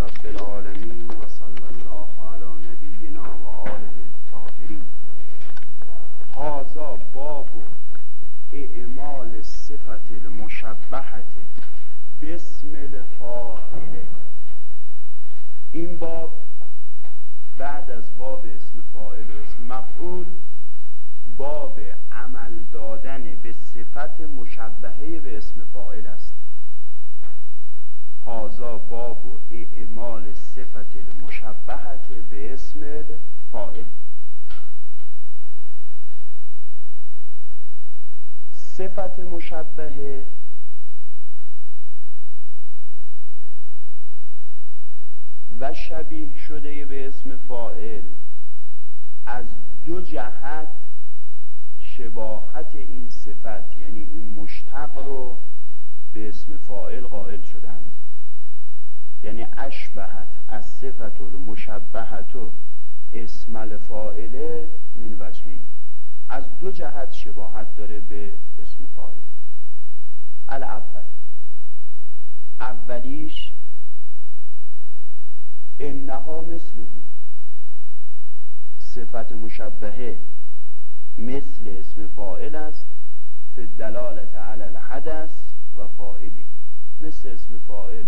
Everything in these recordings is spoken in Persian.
رب العالمین و صلی الله علی نبینا و آله الطاهرین. هازا باب اعمال صفت المشبهت بسم الفاعله این باب بعد از باب اسم فاعل و اسم مفعول باب عمل دادن به صفت مشبهه به اسم فاعل است. هازا باب و اعمال صفت المشبهت به اسم فاعل. صفت مشبهه و شبیه شده به اسم فائل از دو جهت شباهت این صفت یعنی این مشتق رو به اسم فائل قائل شدند. یعنی اشبهت از صفت المشبهت اسم الفائله من وجهین. از دو جهت شباهت داره به اسم فاعل. الاول اولیش انها مثله. صفت مشبهه مثل اسم فاعل است. فی دلالت علی الحدث و فاعلی. مثل اسم فاعل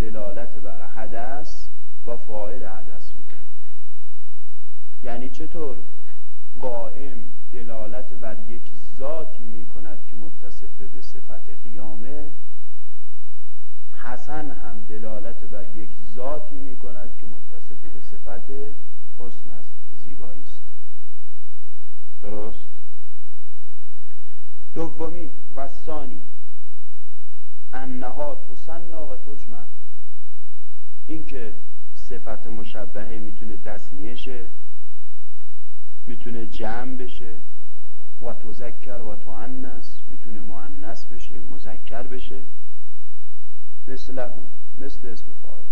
دلالت بر حدث و فاعل حدث می‌کنه. یعنی چطور؟ قائم دلالت بر یک ذاتی می‌کند که متصف به صفت قیامه حسن هم دلالت بر یک ذاتی می کند که متصف به صفت حسن است زیبایی است. درست؟ دومی و ثانی انها تسنا و تجمع. اینکه صفت مشبهه می‌تونه تصنیه شه می‌تونه جمع بشه و تذکر و تعنس می‌تونه معنس بشه مذکر بشه مثله مثل اسم فاعل.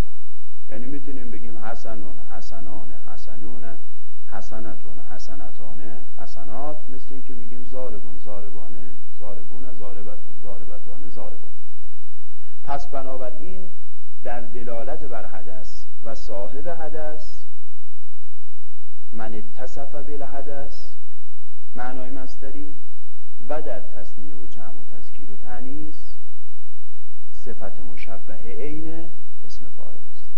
یعنی می‌تونیم بگیم حسنون حسنان حسنون حسنتون حسنتانه حسنات مثل اینکه میگیم زاربون زاربانه زاربون زاربتون زاربتانه زاربون پس بنابراین در دلالت بر حدث و صاحب حدث من اتصف بالحدث معنای مستری و در تصنیه و جمع و تذکیر و تعنیس صفت مشبهه عین اسم فاعل است.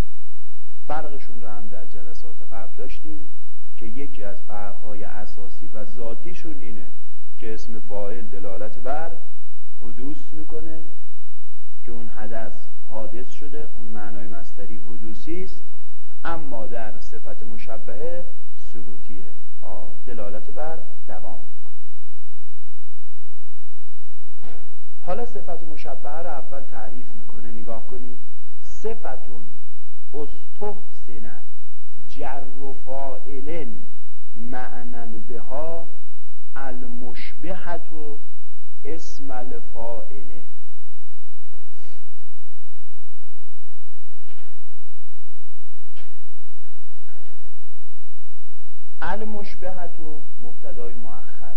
فرقشون رو هم در جلسات قبل داشتیم که یکی از فرقهای اساسی و ذاتیشون اینه که اسم فاعل دلالت بر حدوث می‌کنه که اون حدث حادث شده اون معنای مستری حدوثی است اما در صفت مشبهه ثبوتیه دلالت بر دوام. حالا صفت مشبهه رو اول تعریف می‌کنه نگاه کنید. صفتون استحسن جر و فائلن معنن بها المشبهت و اسم الفائله المشبهت و مبتدای مؤخر.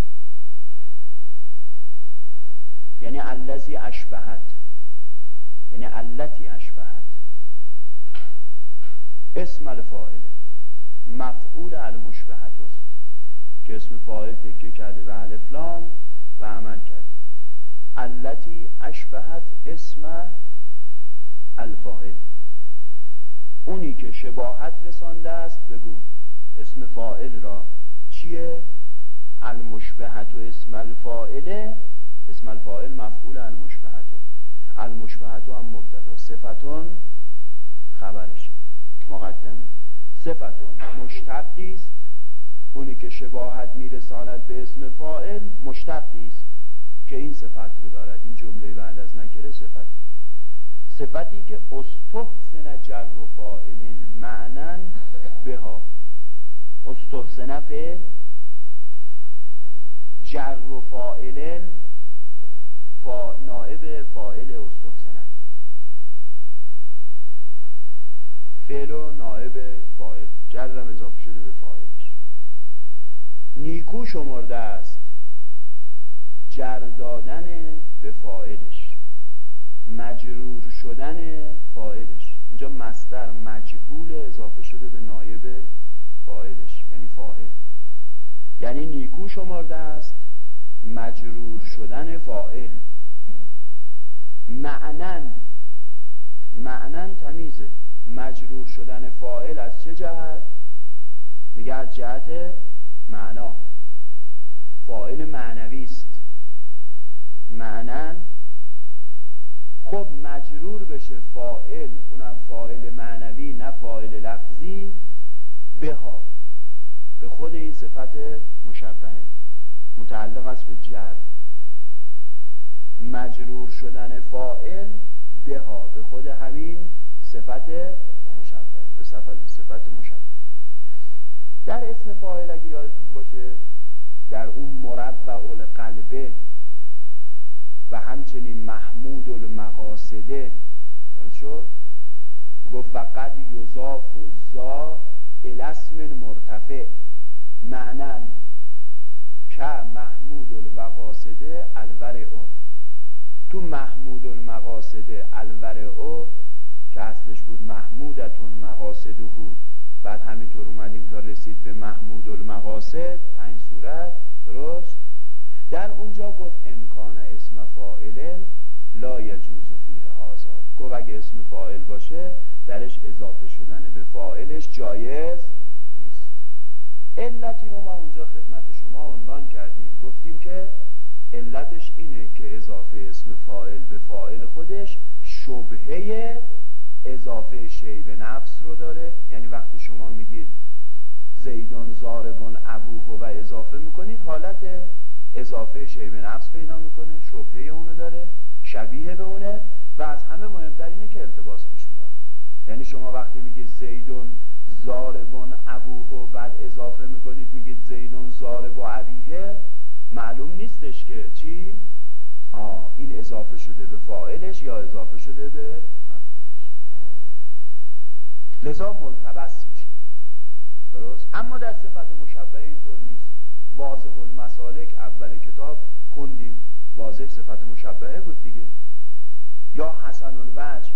یعنی الذی اشبهت. یعنی التی اشبهت. اسم الفاعل. مفعول المشبهت است. که اسم فاعل تکیه کرده به الفلام و عمل کرده التی اشبهت اسم الفاعل. اونی که شباهت رسانده است بگو. اسم فاعل را. چیه؟ المشبهت و اسم الفاعله اسم الفاعل مفعول المشبهتو المشبهتو هم مبتدا. صفتون خبرشه. مقدمه. صفتون مشتقی است. اونی که شباهت میرساند به اسم فاعل مشتقی است. که این صفت رو دارد. این جمله بعد از نکره صفت. صفتی که استحسن جر و فاعلین معنن بها. استحسن فعل جر و فاعلن فا نائب فاعل استحسنن فعل و نائب فاعل. جرم اضافه شده به فاعلش. نیکو شمرده است. جر دادن به فاعلش. مجرور شدن فاعلش. اینجا مصدر مجهول اضافه شده به نایب فاعلش یعنی فاعل. یعنی نیکو شمارده است مجرور شدن فاعل. معنن معنن تمیزه. مجرور شدن فاعل از چه جهت؟ میگه از جهت معنا. فاعل معنوی است. معنن خب مجرور بشه فائل اونم فاعل معنوی نه فاعل لفظی. بها. به خود این صفت مشبهه. متعلق است به جر. مجرور شدن فائل بها. به خود همین صفت مشبهه. به صفت, صفت مشبه در اسم فاعل اگه یادتون باشه در اون مربع القلبه و همچنین محمود المقاصده شد؟ گفت و قد یضاف و الاسم مرتفع معنن که محمود الوقاصده او. تو محمود المقاصده او که اصلش بود محمودتون مقاصده بعد همینطور اومدیم تا رسید به محمود المقاصد پنج صورت درست؟ در اونجا گفت انکان اسم فائل لا یجوز فیه هازا گفت اگه اسم فائل باشه درش اضافه شدن به فائلش جایز علتی رو ما اونجا خدمت شما عنوان کردیم. گفتیم که علتش اینه که اضافه اسم فائل به فائل خودش شبهه اضافه شی به نفس رو داره. یعنی وقتی شما میگید زیدان زاربون ابوه و اضافه می‌کنید حالت اضافه شی به نفس پیدا می‌کنه شبهه اونو داره شبیه به اونه و از همه مهمتر اینه که التباس پیش میاد. یعنی شما وقتی میگید زیدون زاربون ابوه بعد اضافه می‌کنید میگید زیدون زارب و ابیه. معلوم نیستش که چی؟ ها این اضافه شده به فاعلش یا اضافه شده به مفعولش؟ لذا ملتبس میشه. درست؟ اما در صفت مشبه اینطور نیست. واضح المسالک اول کتاب خوندیم. واضح صفت مشبهه بود دیگه. یا حسن الوجه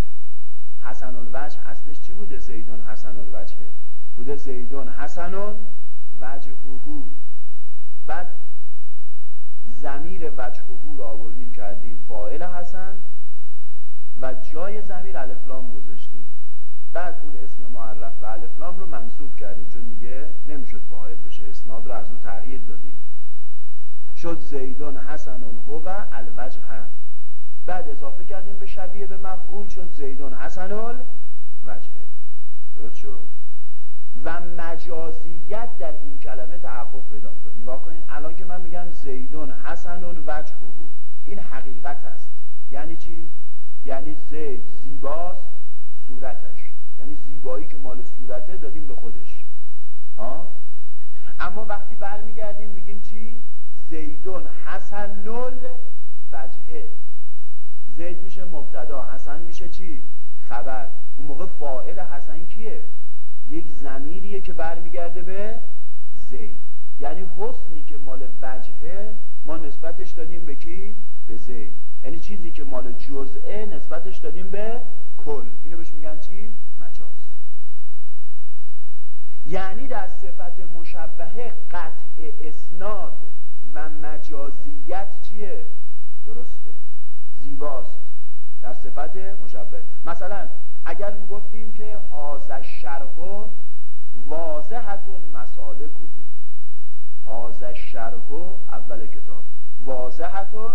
حسن الوجه اصلش چی بوده؟ زیدون حسن الوجهه بوده زیدون حسنون وجههو بعد زمیر وجههو را آوردیم کردیم فاعل حسن و جای زمیر الفلام گذاشتیم. بعد اون اسم معرف به الفلام رو منصوب کردیم چون دیگه نمی‌شد فاعل بشه. اسناد رو از اون تغییر دادیم. شد زیدون حسن هو الوجه. بعد اضافه کردیم به شبیه به مفعول شد زیدون حسن وجهه درست شد؟ و مجازیت در این کلمه تحقق پیدا می‌کنه. نگاه کنین الان که من میگم زیدون حسن وجهه این حقیقت است. یعنی چی؟ یعنی زید زیباست صورتش. یعنی زیبایی که مال صورته دادیم به خودش. ها؟ اما وقتی برمیگردیم میگیم چی؟ زیدون حسن نل وجهه زید میشه مبتدا حسن میشه چی؟ خبر. اون موقع فائل حسن کیه؟ یک زمیریه که برمیگرده به زید. یعنی حسنی که مال وجهه ما نسبتش دادیم به کی؟ به زید. یعنی چیزی که مال جزئه نسبتش دادیم به کل. اینو بهش میگن چی؟ مجاز. یعنی در صفت مشبهه قطع اسناد و مجازیت چیه؟ درسته. زیباست. در صفت مشبه. مثلا اگر می‌گفتیم که حاز شرح واضحتون مسالکه حاز شرح اول کتاب. واضحتون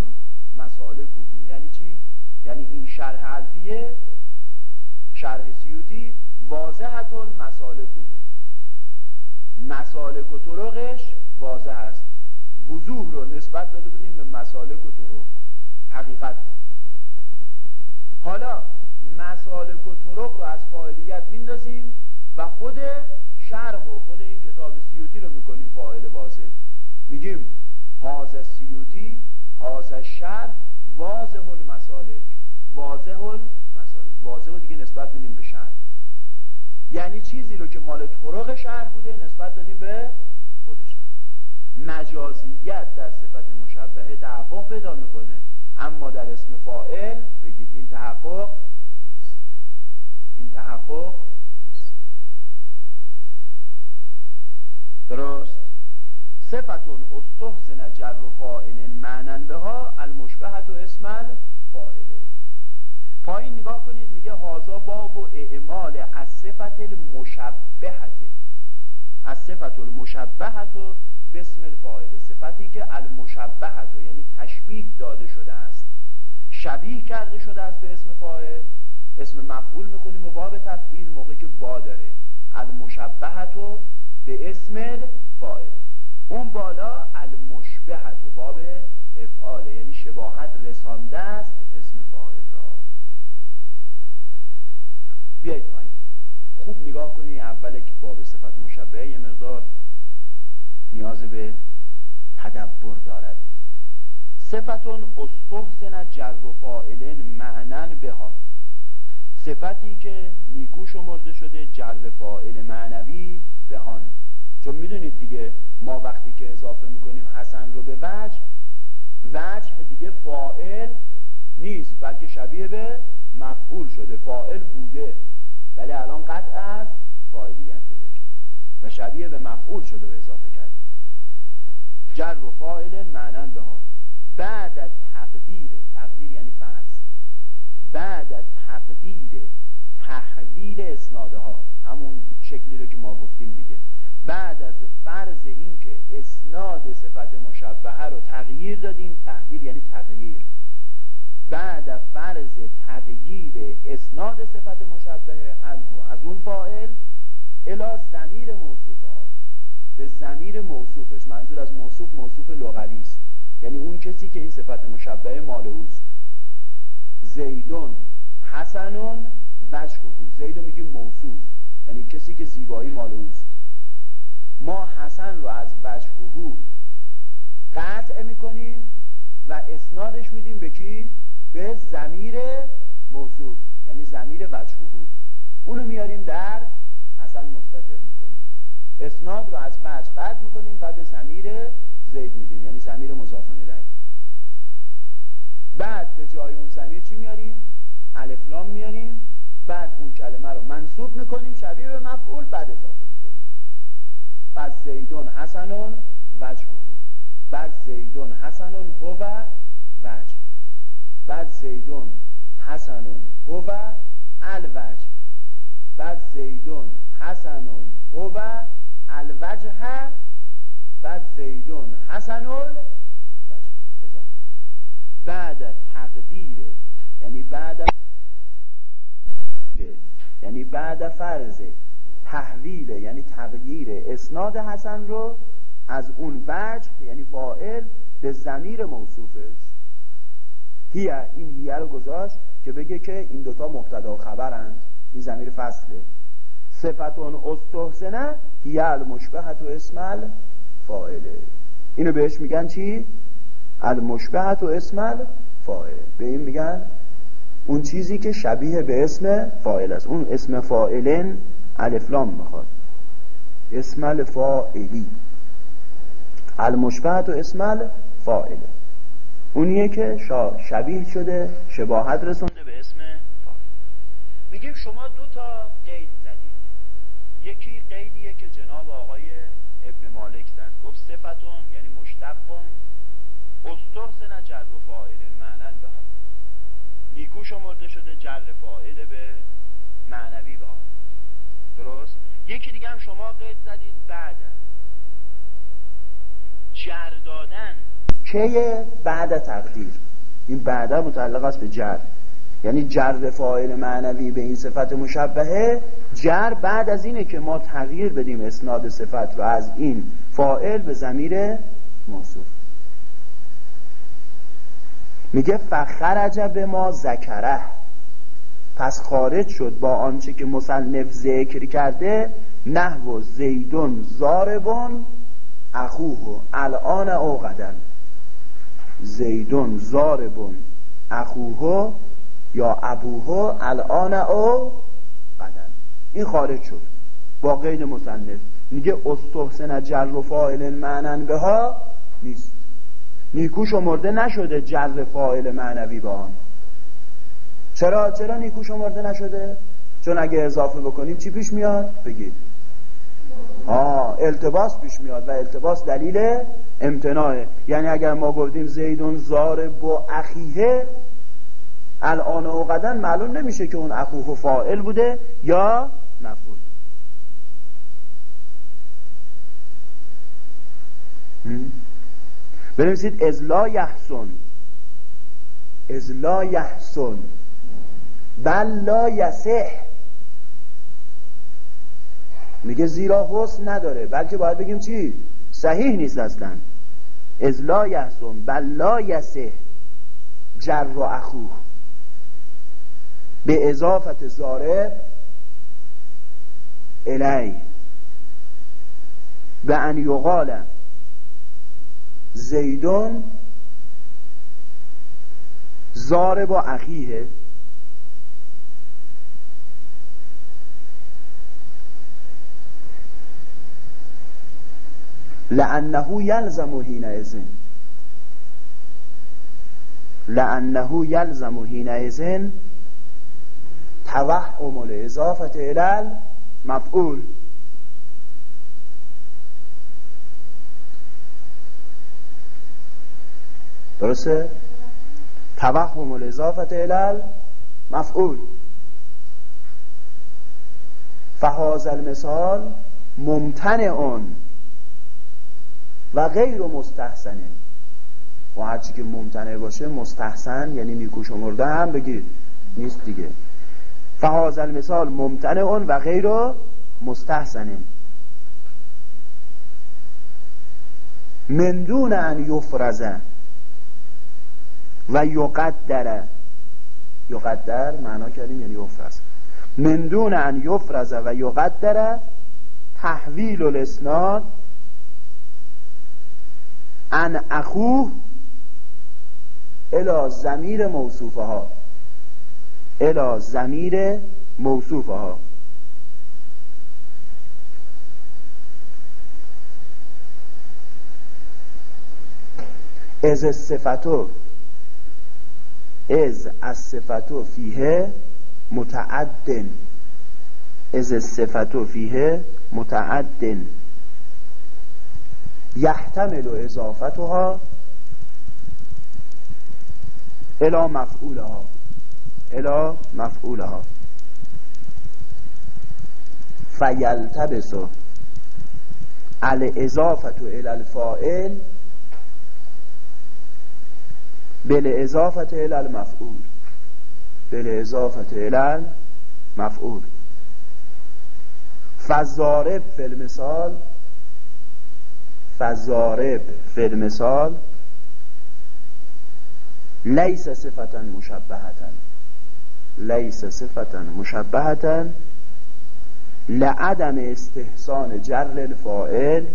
مسالکه یعنی چی؟ یعنی این شرح الفیه شرح سیوتی واضحتون مسالکه مسالک و طرقش واضح است. وضوح رو نسبت داده بودیم به مسالک و طرق. حقیقت بود. حالا مسالک و طرق رو از فاعلیت میندازیم و خود شرح و خود این کتاب سیوتی رو می‌کنیم فاعل واضح. میگیم حاز سیوتی حاز شرح واضح المسالک. واضح المسالک. واضح و دیگه نسبت میدیم به شرح. یعنی چیزی رو که مال طرق شرح بوده نسبت دادیم به خود شرح. مجازیت در صفت مشبهه تحقق پیدا می‌کنه. اما در اسم فائل بگید این تحقق نیست. این تحقق نیست. درست؟ صفتون استحسن جر و فائل معنن بها المشبهت و اسم فائله پایین نگاه کنید میگه هازا باب و اعمال از صفت المشبهت از صفت المشبهت و بسم الفاعل. صفتی که المشبهت یعنی تشبیه داده شده است. شبیه کرده شده است به اسم فاعل. اسم مفعول می‌خونیم و باب تفعیل موقعی که با داره. المشبهت به اسم فاعل اون بالا المشبهت و باب افعال یعنی شباهت رسانده است اسم فاعل را. بیایید پایین. خوب نگاه کنید اول که باب صفت مشبه یه مقدار نیاز به تدبر دارد. صفتون استحسن جر و فائلن معنن بها. صفتی که نیکو شمرده شده جر فائل معنوی بهان. چون می‌دونید دیگه ما وقتی که اضافه می‌کنیم حسن رو به وجه وجه دیگه فائل نیست بلکه شبیه به مفعول شده. فائل بوده. ولی الان قطع از فاعلیت پیدا کرد. و شبیه به مفعول شده و اضافه کرد. جر و فائل معنن ها بعد تقدیر تقدیر یعنی فرض. بعد تقدیر تحویل اسناده ها همون شکلی رو که ما گفتیم میگه. بعد از فرض اینکه اسناد صفت مشبهه رو تغییر دادیم تحویل یعنی تغییر. بعد فرض تغییر اسناد صفت مشبهه انهو از اون فائل الا زمیر موصوف ها. به زمیر موصوفش منظور از موصوف موصوف لغوی است. یعنی اون کسی که این صفت مشبه مال اوست. زیدون حسنون وجههو زیدو میگیم موصوف. یعنی کسی که زیبایی مال اوست. ما حسن رو از وجههو قطع می‌کنیم و اسنادش میدیم به کی؟ به زمیر موصوف یعنی زمیر وجههو اونو میاریم در حسن مستطر می‌کنیم. اسناد رو از وجه قطع می‌کنیم و به زمیر زید میدیم یعنی زمیر مضاف الیه. بعد به جای اون زمیر چی میاریم؟ الفلام میاریم. بعد اون کلمه رو منصوب می‌کنیم شبیه به مفعول بعد اضافه می‌کنیم. پس زیدون حسنون وجهه. بعد زیدون حسنون هو وجه. بعد زیدون حسنون هو الوجه. بعد زیدون حسنون هو الوجه. بعد زیدون حسنون وجه. اضافه. بعد تقدیر یعنی بعد یعنی بعد فرض تحویل یعنی تغییر اسناد حسن رو از اون وجه یعنی فائل به زمیر موصوفش. هیه این هیه رو گذاشت که بگه که این دوتا مبتدا و خبرند این زمیر فصله. صفتون استحسنه هیه المشبهت و اسم فائله اینو بهش میگن چی؟ المشبهت و اسم فائل به این میگن اون چیزی که شبیه به اسم فائل است. اون اسم فائلن الفلام می‌خواد. اسم الفائلی المشبهت و اسم فائله اونیه که شبیه شده شباهت رسونده به اسم فاعل میگیم شما دو تا قید زدید. یکی قیدیه که جناب آقای ابن مالک زد. گفت صفتون یعنی مشتقون. استحسن جر و فاعل معنن به نیکو شمرده شده جر فاعل به معنوی به درست؟ یکی دیگه هم شما قید زدید بعد جر دادن که بعد تقدیر؟ این بعد متعلق است به جر. یعنی جر فاعل معنوی به این صفت مشبهه جر بعد از اینه که ما تغییر بدیم اسناد صفت رو از این فاعل به زمیر موصوف. میگه فخرج به ما ذکره. پس خارج شد با آنچه که مصنف ذکر کرده نحو زیدون زاربون اخوه الان او قدن زیدون زاربون. اخوه یا ابوه الان او قدن این خارج شد. با قید مصنف. میگه استحسن جر فاعل معنن به ها نیست نیکو شمرده نشده جر فاعل معنوی به آن. چرا؟ چرا نیکو شمرده نشده؟ چون اگه اضافه بکنیم چی پیش میاد؟ بگید. آه التباس پیش میاد و التباس دلیل امتناعه. یعنی اگر ما گفتیم زیدون زار با اخیه الان و قدن معلوم نمیشه که اون اخوه فائل بوده یا مفعول. بنویسید ازلا یحسن. ازلا یحسن. بل لا یسح میگه زیرا حسن نداره. بلکه باید بگیم چی؟ صحیح نیست اصلا. ازلا یحسن بل لا یسح جر و اخوه به اضافت زارب الی. به ان یقال زیدون زارب و اخیه. لانه یلزم حین ازن لانه یلزم حین ازن توهم الاضافت الال مفعول درسته؟ توهم الاضافت الال مفعول فهاز المثال ممتنع و غیر مستحسنه. و هرچی که ممتنع باشه مستحسن یعنی نیکو شمرده هم بگید نیست دیگه. فهاز المثال ممتنع و غیر مستحسنه. مندون ان یفرزه و یقدر. یقدر معنا کردیم یعنی یفرز. مندون ان یفرز و یقدر تحویل الاسناد ان اخوه الى زمیر موصوفه ها الى زمیر موصوفه ها از صفتو از از صفتو فیه متعدن. از صفتو فیه متعدن. یحتمل و اضافتها الى مفعولها الى مفعولها. فیلتبس الاضافت الى الفائل بل اضافت الى المفعول بل اضافت الى المفعول. فزارب فی المثال فزارب فی المثال لیس صفتا مشبهتا. لیس صفتا مشبهتا لعدم استحسان جر الفائل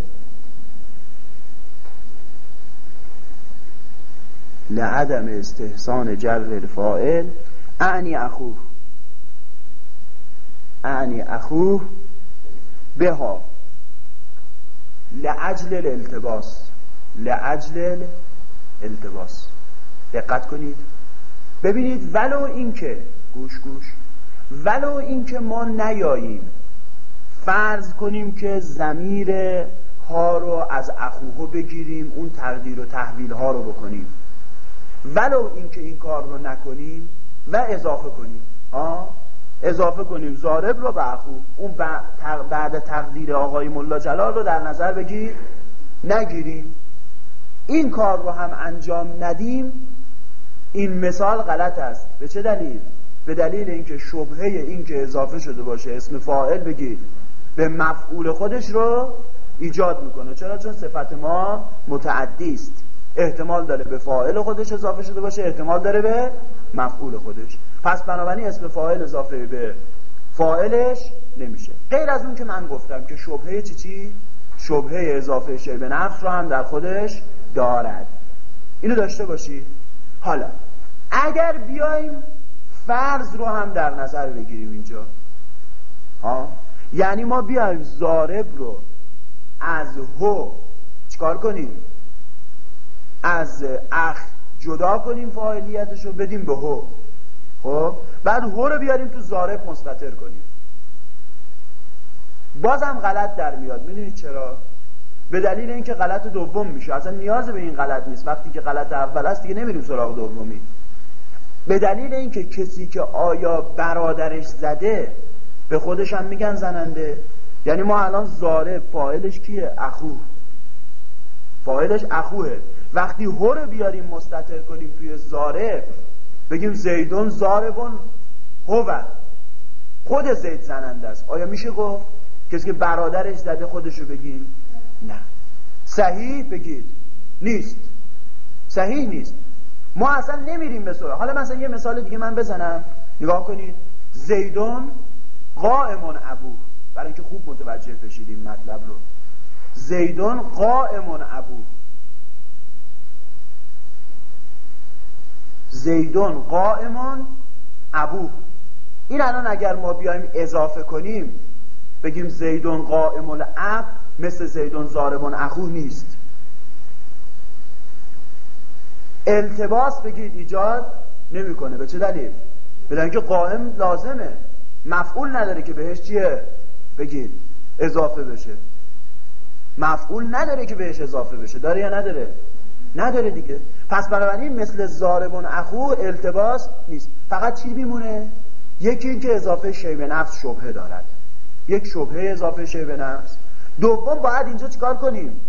لعدم استحسان جر الفائل اعنی اخوه اعنی اخوه بها. لعجل الالتباس. لعجل الالتباس. دقت کنید. ببینید ولو اینکه گوش گوش ولو اینکه ما نیاییم. فرض کنیم که زمیر ها رو از اخوه بگیریم اون تقدیر و تحویل ها رو بکنیم. ولو اینکه این کار رو نکنیم و اضافه کنیم. ها اضافه کنیم. زارب رو به اخو اون بعد تقدیر آقای ملا جلال رو در نظر بگیر. نگیریم. این کار رو هم انجام ندیم. این مثال غلط است. به چه دلیل؟ به دلیل اینکه شبهه اینکه اضافه شده باشه اسم فاعل بگید به مفعول خودش رو ایجاد می‌کنه. چرا؟ چون صفت ما متعدی است. احتمال داره به فاعل خودش اضافه شده باشه احتمال داره به مفعول خودش. پس بنابراین اسم فاعل اضافه به فاعلش نمیشه. غیر از اون که من گفتم که شبهه چی چی؟ شبهه اضافه شی به نفس رو هم در خودش دارد. اینو داشته باشی. حالا اگر بیایم فرض رو هم در نظر بگیریم اینجا. ها یعنی ما بیایم زارب رو از هو چیکار کنیم؟ از اخ جدا کنیم فاعلیتش رو بدیم به هو. خب؟ بعد هو رو بیاریم تو زارب مستطر کنیم. بازم غلط در میاد. می‌دونید چرا؟ به دلیل اینکه غلط دوم میشه. اصلا نیاز به این غلط نیست. وقتی که غلط اول است دیگه نمیریم سراغ دومی. به دلیل اینکه کسی که آیا برادرش زده به خودش هم میگن زننده. یعنی ما الان زاره فاعلش کیه؟ اخو. فاعلش اخوه. وقتی هو بیاریم مستتر کنیم توی زاره بگیم زیدون زاربون هو. خود زید زننده است. آیا میشه گفت کسی که برادرش زده خودشو بگیم نه. صحیح بگید. نیست. صحیح نیست. ما اصلا نمیریم به سراغ. حالا مثلا یه مثال دیگه من بزنم. نگاه کنید. زیدون قائمون ابو. برای اینکه خوب متوجه بشید مطلب رو. زیدون قائمون ابو. زیدون قائمون ابو. این الان اگر ما بیایم اضافه کنیم بگیم زیدون قائم الاب مثل زیدون زاربون اخو نیست. التباس بگید ایجاد نمی‌کنه. به چه دلیل؟ به اینکه قائم لازمه. مفعول نداره که بهش چیه؟ بگید. اضافه بشه. مفعول نداره که بهش اضافه بشه. داره یا نداره؟ نداره دیگه. پس بنابراین مثل زاربون اخو التباس نیست. فقط چی میمونه؟ یکی اینکه اضافه شی به نفس شبهه دارد. یک شبهه اضافه شی به نفس. دوم باید اینجا چیکار کنیم؟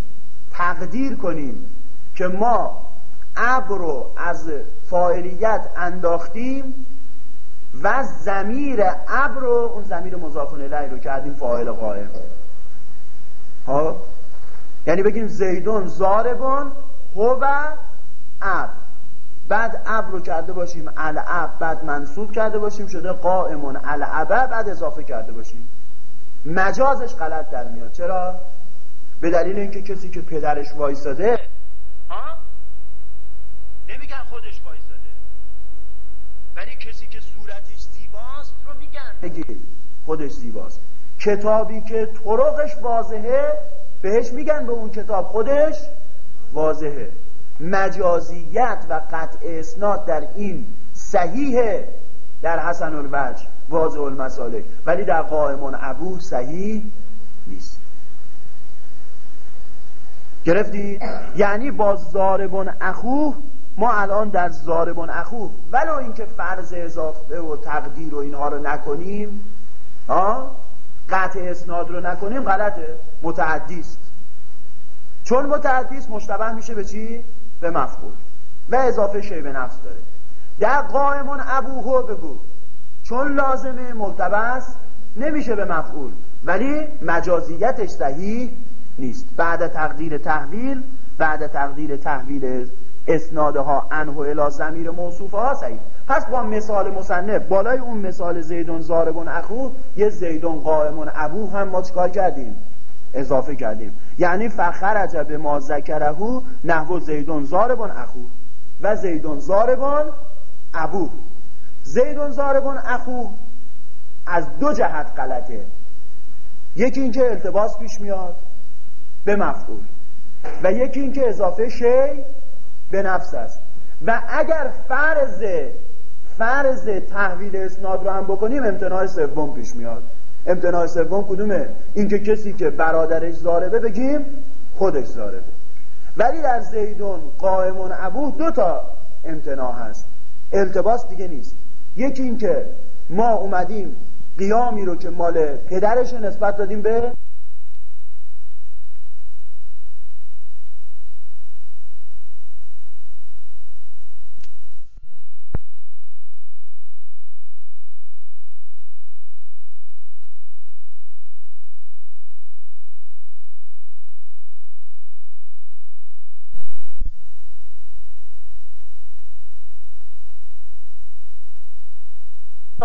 تقدیر کنیم که ما ابر رو از فاعلیت انداختیم و زمیر ابر رو اون زمیر مضاف الیه رو کردیم فاعل قائم. ها یعنی بگیم زیدون زاربون هو اب بعد اب رو کرده باشیم العب بعد منصوب کرده باشیم شده قائمون العبه بعد اضافه کرده باشیم. مجازش غلط در میاد. چرا؟ به دلیل اینکه کسی که پدرش وایساده ها؟ نمیگن خودش وایساده. ولی کسی که صورتش زیباست رو میگن. بگید خودش زیباست. کتابی که طرقش واضحه بهش میگن به اون کتاب خودش واضحه. مجازیت و قطع اسناد در این صحیحه در حسن الوجه واضح المسالک. ولی در قائمون ابو صحیح نیست. گرفتی؟ یعنی با زاربون اخو ما الان در زاربون اخو. ولو اینکه فرض اضافه و تقدیر و اینها رو نکنیم قطع اسناد رو نکنیم غلطه. متعدیست چون متعدیست مشتبه میشه به چی؟ به مفعول. و اضافه شی به نفس داره. در قائمون ابوهو بگو. چون لازمه ملتبس نمیشه به مفعول. ولی مجازیتش صحیح نیست. بعد تقدیر تحویل بعد تقدیر تحویل اسنادها انه الی زمیر موصوفه ها صحیح. پس با مثال مصنف بالای اون مثال زیدون زاربون اخو یه زیدون قائمون ابو هم ما چکار کردیم؟ اضافه کردیم. یعنی فخرج به ما ذکرهو نحو زیدون زاربون اخو و زیدون زاربون ابو. زیدون زاربون اخو از دو جهت غلطه. یکی اینکه التباس پیش میاد به مفعول و یکی اینکه اضافه شی به نفس است. و اگر فرض فرض تحویل اسناد رو هم بکنیم امتناع سوم پیش میاد. امتناع سوم کدومه؟ اینکه کسی که برادرش زاربه بگیم خودش زاربه. ولی در زیدون قائمون ابو دو تا امتناع هست. التباس دیگه نیست. یکی اینکه ما اومدیم قیامی رو که مال پدرش نسبت دادیم به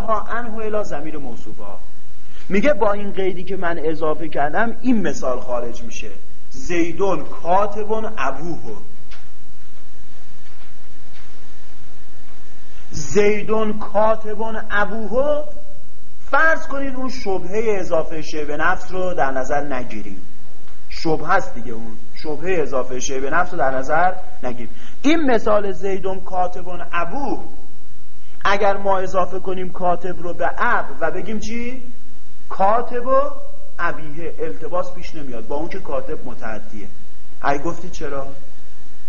ها انه الا زمیر موصوفه. ها میگه با این قیدی که من اضافه کردم این مثال خارج میشه. زیدون کاتبون ابوه. زیدون کاتبون ابوه. فرض کنید اون شبهه اضافه شه به نفس رو در نظر نگیریم. شبه هست دیگه اون. شبهه اضافه شه به نفس رو در نظر نگیریم. این مثال زیدون کاتبون ابوه اگر ما اضافه کنیم کاتب رو به اب و بگیم چی؟ کاتب و ابیه التباس پیش نمیاد. با اون که کاتب متعدیه. ای گفتی چرا؟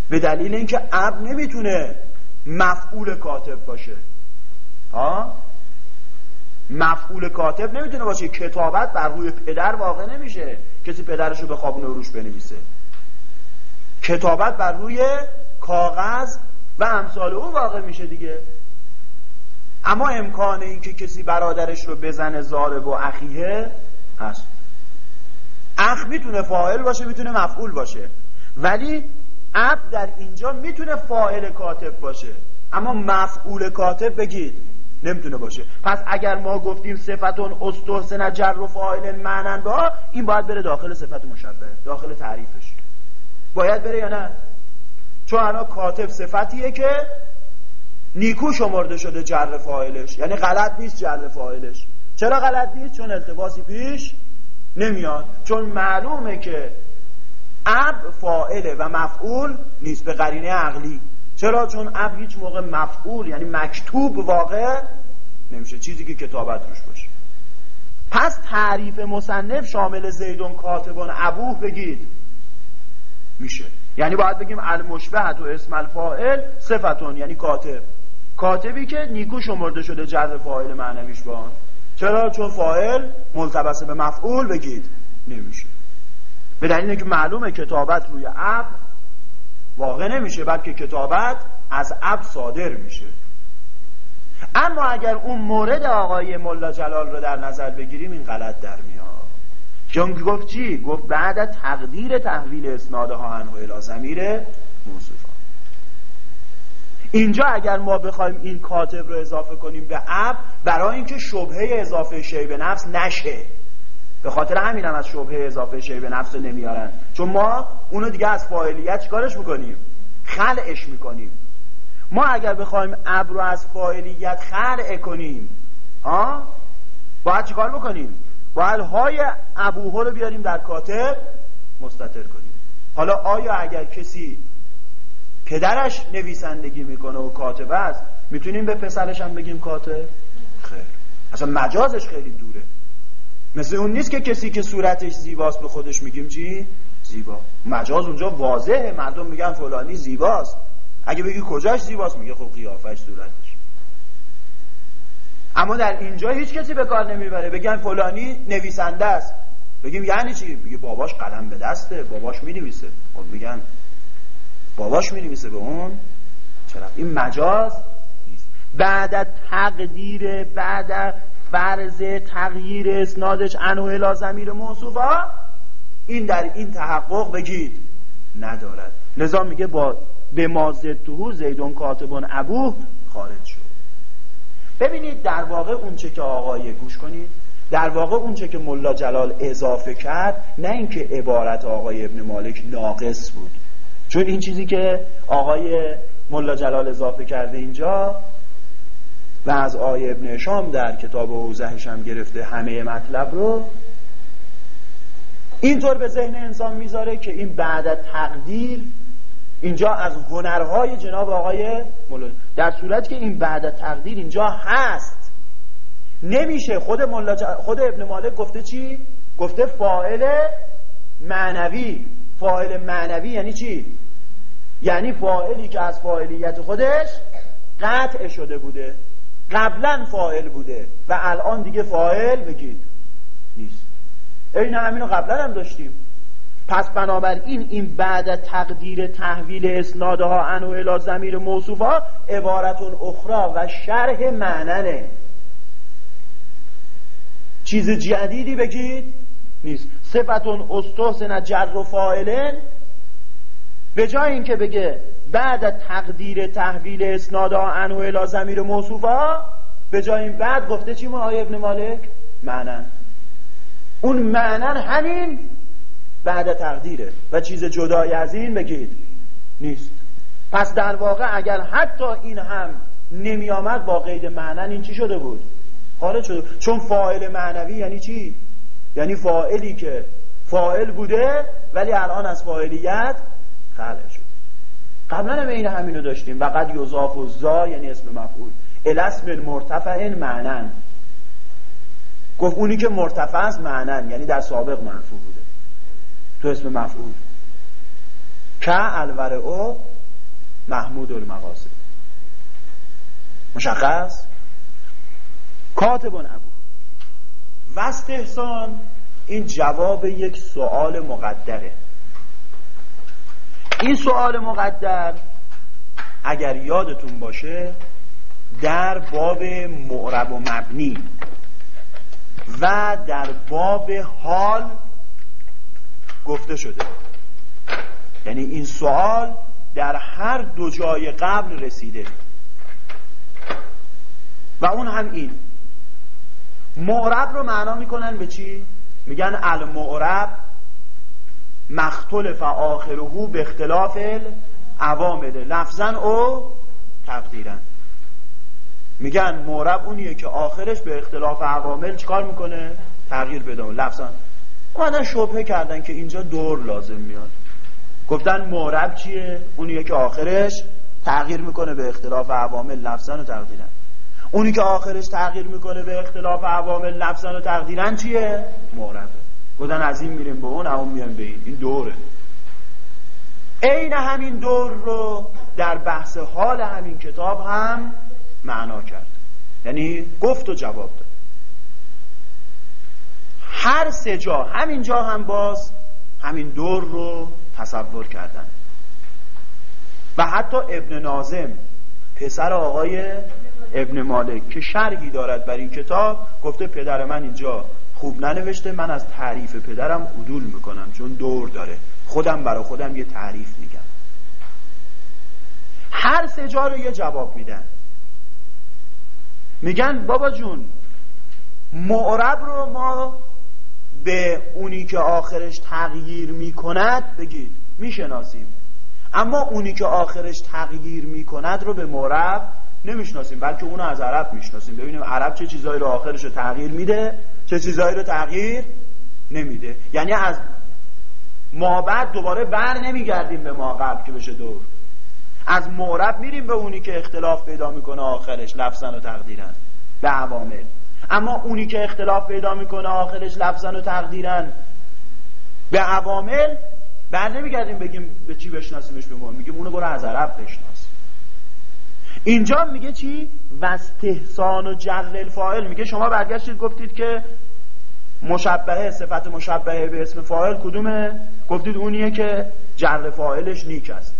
به دلیل اینکه اب نمی‌تونه مفعول کاتب باشه. ها؟ مفعول کاتب نمی‌تونه باشه. کتابت بر روی پدر واقع نمیشه. کسی پدرشو به خوابون روش بنویسه. کتابت بر روی کاغذ و امثال او واقع میشه دیگه. اما امکان اینکه کسی برادرش رو بزنه زارب و اخیه هست. اخ می‌تونه فاعل باشه می‌تونه مفعول باشه. ولی اب در اینجا می‌تونه فاعل کاتب باشه. اما مفعول کاتب بگید نمی‌تونه باشه. پس اگر ما گفتیم صفتون استحسن جر و فاعل معنن با این باید بره داخل صفت مشبه داخل تعریفش. باید بره یا نه؟ چون الان کاتب صفتیه که نیکو شمرده شده جر فاعلش. یعنی غلط نیست جر فاعلش. چرا غلط نیست؟ چون التباسی پیش نمیاد. چون معلومه که اب فاعله و مفعول نیست به قرینه عقلی. چرا؟ چون اب هیچ موقع مفعول یعنی مکتوب واقع نمیشه. چیزی که کتابت روش باشه. پس تعریف مصنف شامل زیدون کاتبان ابوه بگید. میشه. یعنی باید بگیم المشبه تو اسم الفاعل صفتون یعنی کاتب. کاتبی که نیکو شمرده شده جر فاعل معنویش با چرا؟ چون فاعل ملتبس به مفعول بگید نمیشه. به دلیل که معلومه کتابت روی اب واقع نمیشه بلکه کتابت از اب صادر میشه. اما اگر اون مورد آقای ملا جلال رو در نظر بگیریم این غلط در میاد. چون گفت چی؟ گفت بعد تقدیر تحویل اسناده ها انهو الى زمیر موصوفا اینجا اگر ما بخوایم این کاتب رو اضافه کنیم به اب برای اینکه شبهه اضافه شی به نفس نشه. به خاطر همین هم از شبهه اضافه شی به نفس نمیارن. چون ما اونو دیگه از فاعلیت چیکارش می‌کنیم؟ خلعش می‌کنیم. ما اگر بخوایم اب رو از فاعلیت خلع کنیم ها؟ باید چیکار بکنیم؟ باید های ابوها رو بیاریم در کاتب مستطر کنیم. حالا آیا اگر کسی پدرش نویسندگی می‌کنه و کاتب است. می‌تونیم به پسرش هم بگیم کاتب؟ خیر. اصلا مجازش خیلی دوره. مثل اون نیست که کسی که صورتش زیباست به خودش میگیم چی؟ زیبا. مجاز اونجا واضحه. مردم میگن فلانی زیباست. اگه بگی کجاش زیباست میگه خب قیافش صورتش. اما در اینجا هیچ کسی به کار نمی‌بره. بگن فلانی نویسنده است. بگیم یعنی چی؟ میگه باباش قلم به دسته. باباش می‌نویسه. خب میگن باباش می‌نویسه به اون. چرا؟ این مجاز نیست. بعد تقدیر بعد فرض تغییر اسنادش انو الی زمیر موصوفا این در این تحقق بگید ندارد. لذا میگه با به مازدتهو زیدون کاتبون ابوه خارج شد. ببینید در واقع اونچه که آقای گوش کنید در واقع اونچه که ملا جلال اضافه کرد نه اینکه عبارت آقای ابن مالک ناقص بود. چون این چیزی که آقای ملا جلال اضافه کرده اینجا و از آقای ابن شام در کتاب اوزهش هم گرفته همه مطلب رو اینطور به ذهن انسان می‌ذاره که این بعد تقدیر اینجا از هنرهای جناب آقای ملا در صورت که این بعد تقدیر اینجا هست نمیشه خود, ملا خود ابن مالک گفته چی؟ گفته فائل معنوی فاعل معنوی یعنی چی؟ یعنی فاعلی که از فاعلیت خودش قطع شده بوده. قبلا فاعل بوده و الان دیگه فاعل بگید. نیست. این همینو قبلا هم داشتیم. پس بنابراین این بعد تقدیر تحویل اسناده ها انو الی زمیر موصوف ها عبارت اخرى و شرح معننه. چیز جدیدی بگید؟ نیست. صفتون استحسن جر و فائلن به جای اینکه بگه بعد تقدیر تحویل اسناد انو الی زمیر موصوفا به جای این بعد گفته چی ما ابن مالک؟ معنن. اون معنن همین بعد تقدیره. و چیز جدای از این بگید نیست. پس در واقع اگر حتی این هم نمی آمد با قید معنن این چی شده بود؟ خارج شده چون فاعل معنوی یعنی چی؟ یعنی فاعلی که فاعل بوده ولی الان از فاعلیت خلع شد قبلا هم این همینو داشتیم. و قد یضاف و زا یعنی اسم مفعول. الاسم مرتفع معنن. گفت اونی که مرتفع است معنن. یعنی در سابق مرفوع بوده. تو اسم مفعول. که الور او محمود المقاصد. مشخص؟ کاتبون ابو و احسان این جواب یک سوال مقدره. این سوال مقدر اگر یادتون باشه در باب معرب و مبنی و در باب حال گفته شده. یعنی این سوال در هر دو جای قبل رسیده. و اون هم این. معرب رو معنا می‌کنن به چی؟ میگن المعرب مختلف آخره به اختلاف عوامل لفظا او تقدیرن میگن معرب اونیه که آخرش به اختلاف عوامل چکار می‌کنه؟ تغییر بده. لفظا. اومدن شبهه کردن که اینجا دور لازم میاد. گفتن معرب چیه؟ اونیه که آخرش تغییر می‌کنه به اختلاف عوامل. لفظا و تقدیرن اونی که آخرش تغییر می‌کنه به اختلاف عوامل لفظا و تقدیرن چیه؟ معربه گفتن از این میریم به اون اون میایم به این. این دوره. عین همین دور رو در بحث حال همین کتاب هم معنا کرد. یعنی گفت و جواب داد. هر سه جا همین جا هم باز همین دور رو تصور کردن. و حتی ابن نازم پسر آقای ابن مالک که شرحی دارد بر این کتاب. گفته پدر من اینجا خوب ننوشته من از تعریف پدرم عدول می‌کنم چون دور داره. خودم برا خودم یه تعریف میگم. هر سه جا رو یه جواب میدن. میگن بابا جون معرب رو ما به اونی که آخرش تغییر می‌کند بگید می‌شناسیم. اما اونی که آخرش تغییر می‌کند رو به معرب نمی‌شناسیم بلکه اونو از عرب می‌شناسیم. ببینیم عرب چه چیزایی رو آخرش رو تغییر میده چه چیزایی رو تغییر نمیده. یعنی از ما بعد دوباره بر نمیگردیم به ما قبل که بشه دور. از معرب میریم به اونی که اختلاف پیدا می‌کنه آخرش لفظن و تقدیرن به عوامل. اما اونی که اختلاف پیدا می‌کنه آخرش لفظن و تقدیرن به عوامل بر نمیگردیم بگیم به چی بشناسیمش به ما. میگیم اونو برو از عرب بشناس. اینجا میگه چی؟ وستهسان و جل الفاعل میگه شما برگشتید گفتید که مشبهه صفت مشبهه به اسم فاعل کدومه؟ گفتید اونیه که جر فاعلش نیک است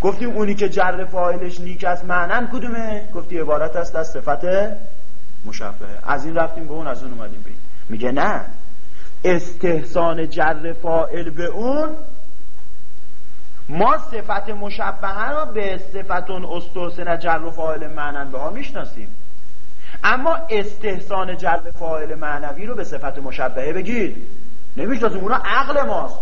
گفتیم اونی که جر فاعلش نیک است معنن کدومه؟ گفتی عبارت است از صفت مشبهه از این رفتیم به اون از اون اومدیم به میگه نه استحسان جر فاعل به اون ما صفت مشبهه را به صفتون استحسن و فاعل معنن به ها می‌شناسیم. اما استحسان جر فاعل معنوی رو به صفت مشبهه بگید. نمی‌شناسیم اونا عقل ماست.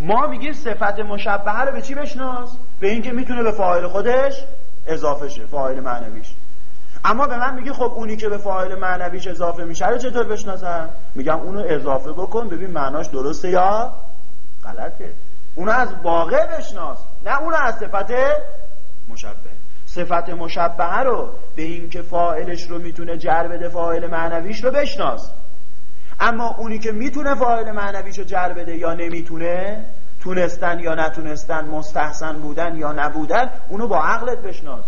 ما میگیم صفت مشبهه رو به چی بشناس؟ به اینکه می‌تونه به فاعل خودش اضافه شه فاعل معنویش. اما به من میگی خب اونی که به فاعل معنویش اضافه میشه رو چطور بشناسم میگم اونو اضافه بکن ببین معناش درسته یا غلطه. اونو از واقع بشناس نه اونو از صفت مشبه. صفت مشبهه رو به اینکه فاعلش رو می‌تونه جر بده فاعل معنویش رو بشناس. اما اونی که می‌تونه فاعل معنویش رو جر بده یا نمی‌تونه تونستن یا نتونستن مستحسن بودن یا نبودن اونو با عقلت بشناس.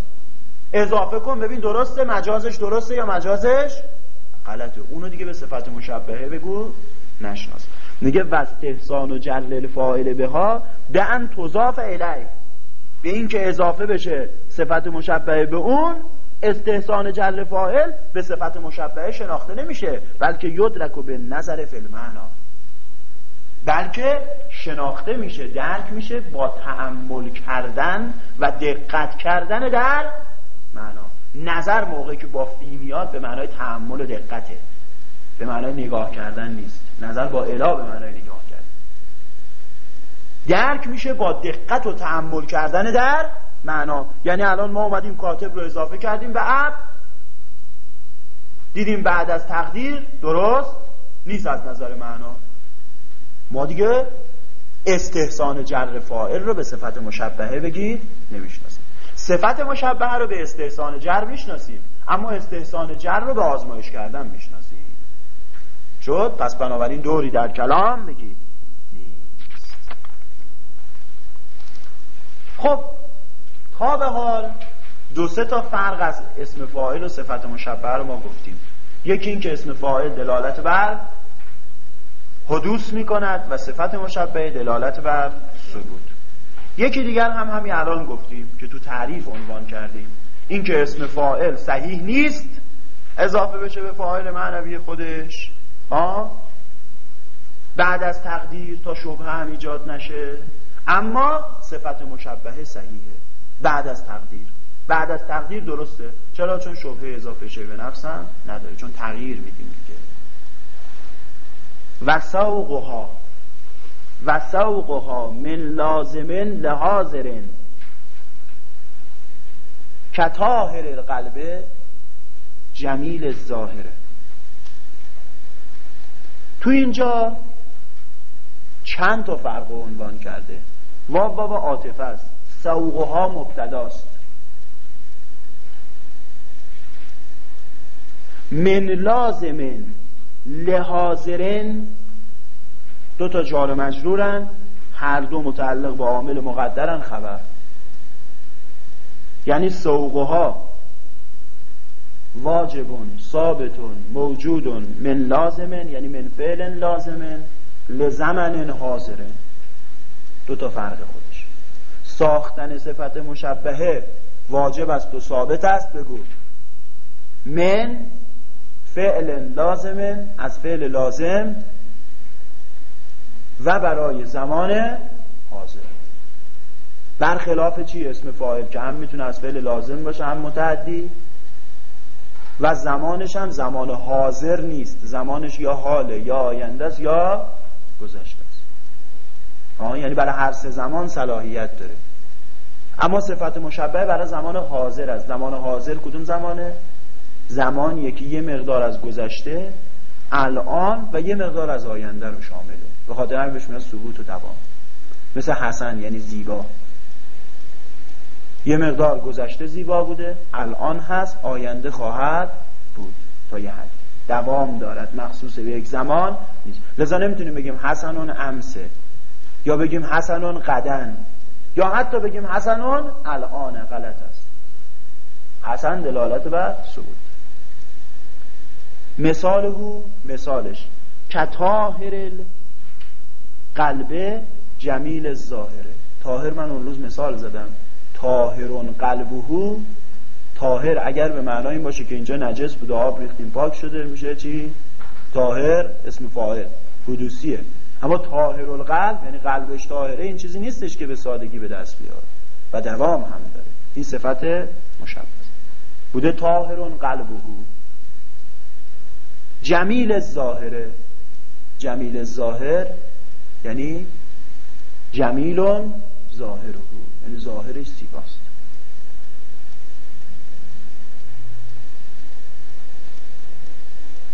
اضافه کن ببین درسته مجازش درسته یا مجازش غلطه. اونو دیگه به صفت مشبهه بگو نشناس. میگه وستحسان و جلل فاعل به ها به ان تضاف الی به این که اضافه بشه صفت مشبهه به اون استحسان جل فاعل به صفت مشبهه شناخته نمیشه بلکه یدرک و به نظر فیلمعنا بلکه شناخته میشه درک میشه با تعمل کردن و دقت کردن در معنا. نظر موقعی که با فی میاد به معنای تعمل و دقته. به معنای نگاه کردن نیست. نظر با اله به معنای نگاه کردن. درک میشه با دقت و تعمل کردن در معنا. یعنی الان ما اومدیم کاتب رو اضافه کردیم به اب دیدیم بعد از تقدیر درست نیست از نظر معنا. ما دیگه استحسان جر فائل رو به صفت مشبهه بگید نمی‌شناسیم. صفت مشبه رو به استحسان جر می‌شناسیم اما استحسان جر رو به آزمایش کردن می‌شناسیم. شد پس بنابراین دوری در کلام بگید. نیست. خب تا به حال دو سه تا فرق از اسم فاعل و صفت مشبه رو ما گفتیم. یکی این که اسم فاعل دلالت بر حدوث می کند و صفت مشبه دلالت بر ثبوت. یکی دیگر هم همین الان گفتیم که تو تعریف عنوان کردیم. این که اسم فاعل صحیح نیست اضافه بشه به فاعل معنوی خودش. آه؟ بعد از تقدیر تا شبه هم ایجاد نشه. اما صفت مشبهه صحیحه. بعد از تقدیر. بعد از تقدیر درسته. چرا؟ چون شبهه اضافه شه به نفسم نداره. چون تغییر میدیم دیگه. و سوقها. و سوقها من لازمن لحاضرن. کتاهر القلب جمیل الظاهره تو اینجا چند تا فرق عنوان کرده؟ واو بابا عاطفه است سوقها مبتداست. من لازمن لحاضرن دو تا جار مجرورن هر دو متعلق به عامل مقدرن خبر. یعنی سوقها. واجبون ثابتون موجودون من لازمن یعنی من فعل لازمن لزمن حاضرن. دو تا فرق خودش. ساختن صفت مشبهه واجب است و ثابت است بگو. من فعل لازمه از فعل لازم و برای زمان حاضر. برخلاف چی اسم فاعل که هم می‌تونه از فعل لازم باشه هم متعدی؟ و زمانش هم زمان حاضر نیست. زمانش یا حاله یا آینده است یا گذشته است. آه یعنی برای هر سه زمان صلاحیت داره. اما صفت مشبه برای زمان حاضر است. زمان حاضر کدوم زمانه؟ زمانیه که یه مقدار از گذشته الان و یه مقدار از آینده رو شامله. به خاطر همین بهش میگن ثبوت و دوام. مثل حسن یعنی زیبا. یه مقدار گذشته زیبا بوده الان هست آینده خواهد بود تا یه حد. دوام دارد مخصوص به یک زمان نیست. لذا نمی‌تونیم بگیم حسنون امسه یا بگیم حسنون قدن یا حتی بگیم حسنون الان غلط است. حسن دلالت بر ثبوت. مثاله مثالش. کتاهر قلب جمیل ظاهره تاهر من اون روز مثال زدم. تاهرون قلبهو تاهر اگر به معنای این باشه که اینجا نجس بوده آب ریختیم پاک شده میشه چی؟ تاهر اسم فاعل حدوثیه اما تاهر القلب یعنی قلبش تاهره این چیزی نیستش که به سادگی به دست بیاد. و دوام هم داره. این صفت مشبه بوده تاهرون قلبهو جمیل ظاهره جمیل ظاهر یعنی جمیلون ظاهره. یعنی ظاهرش زیباست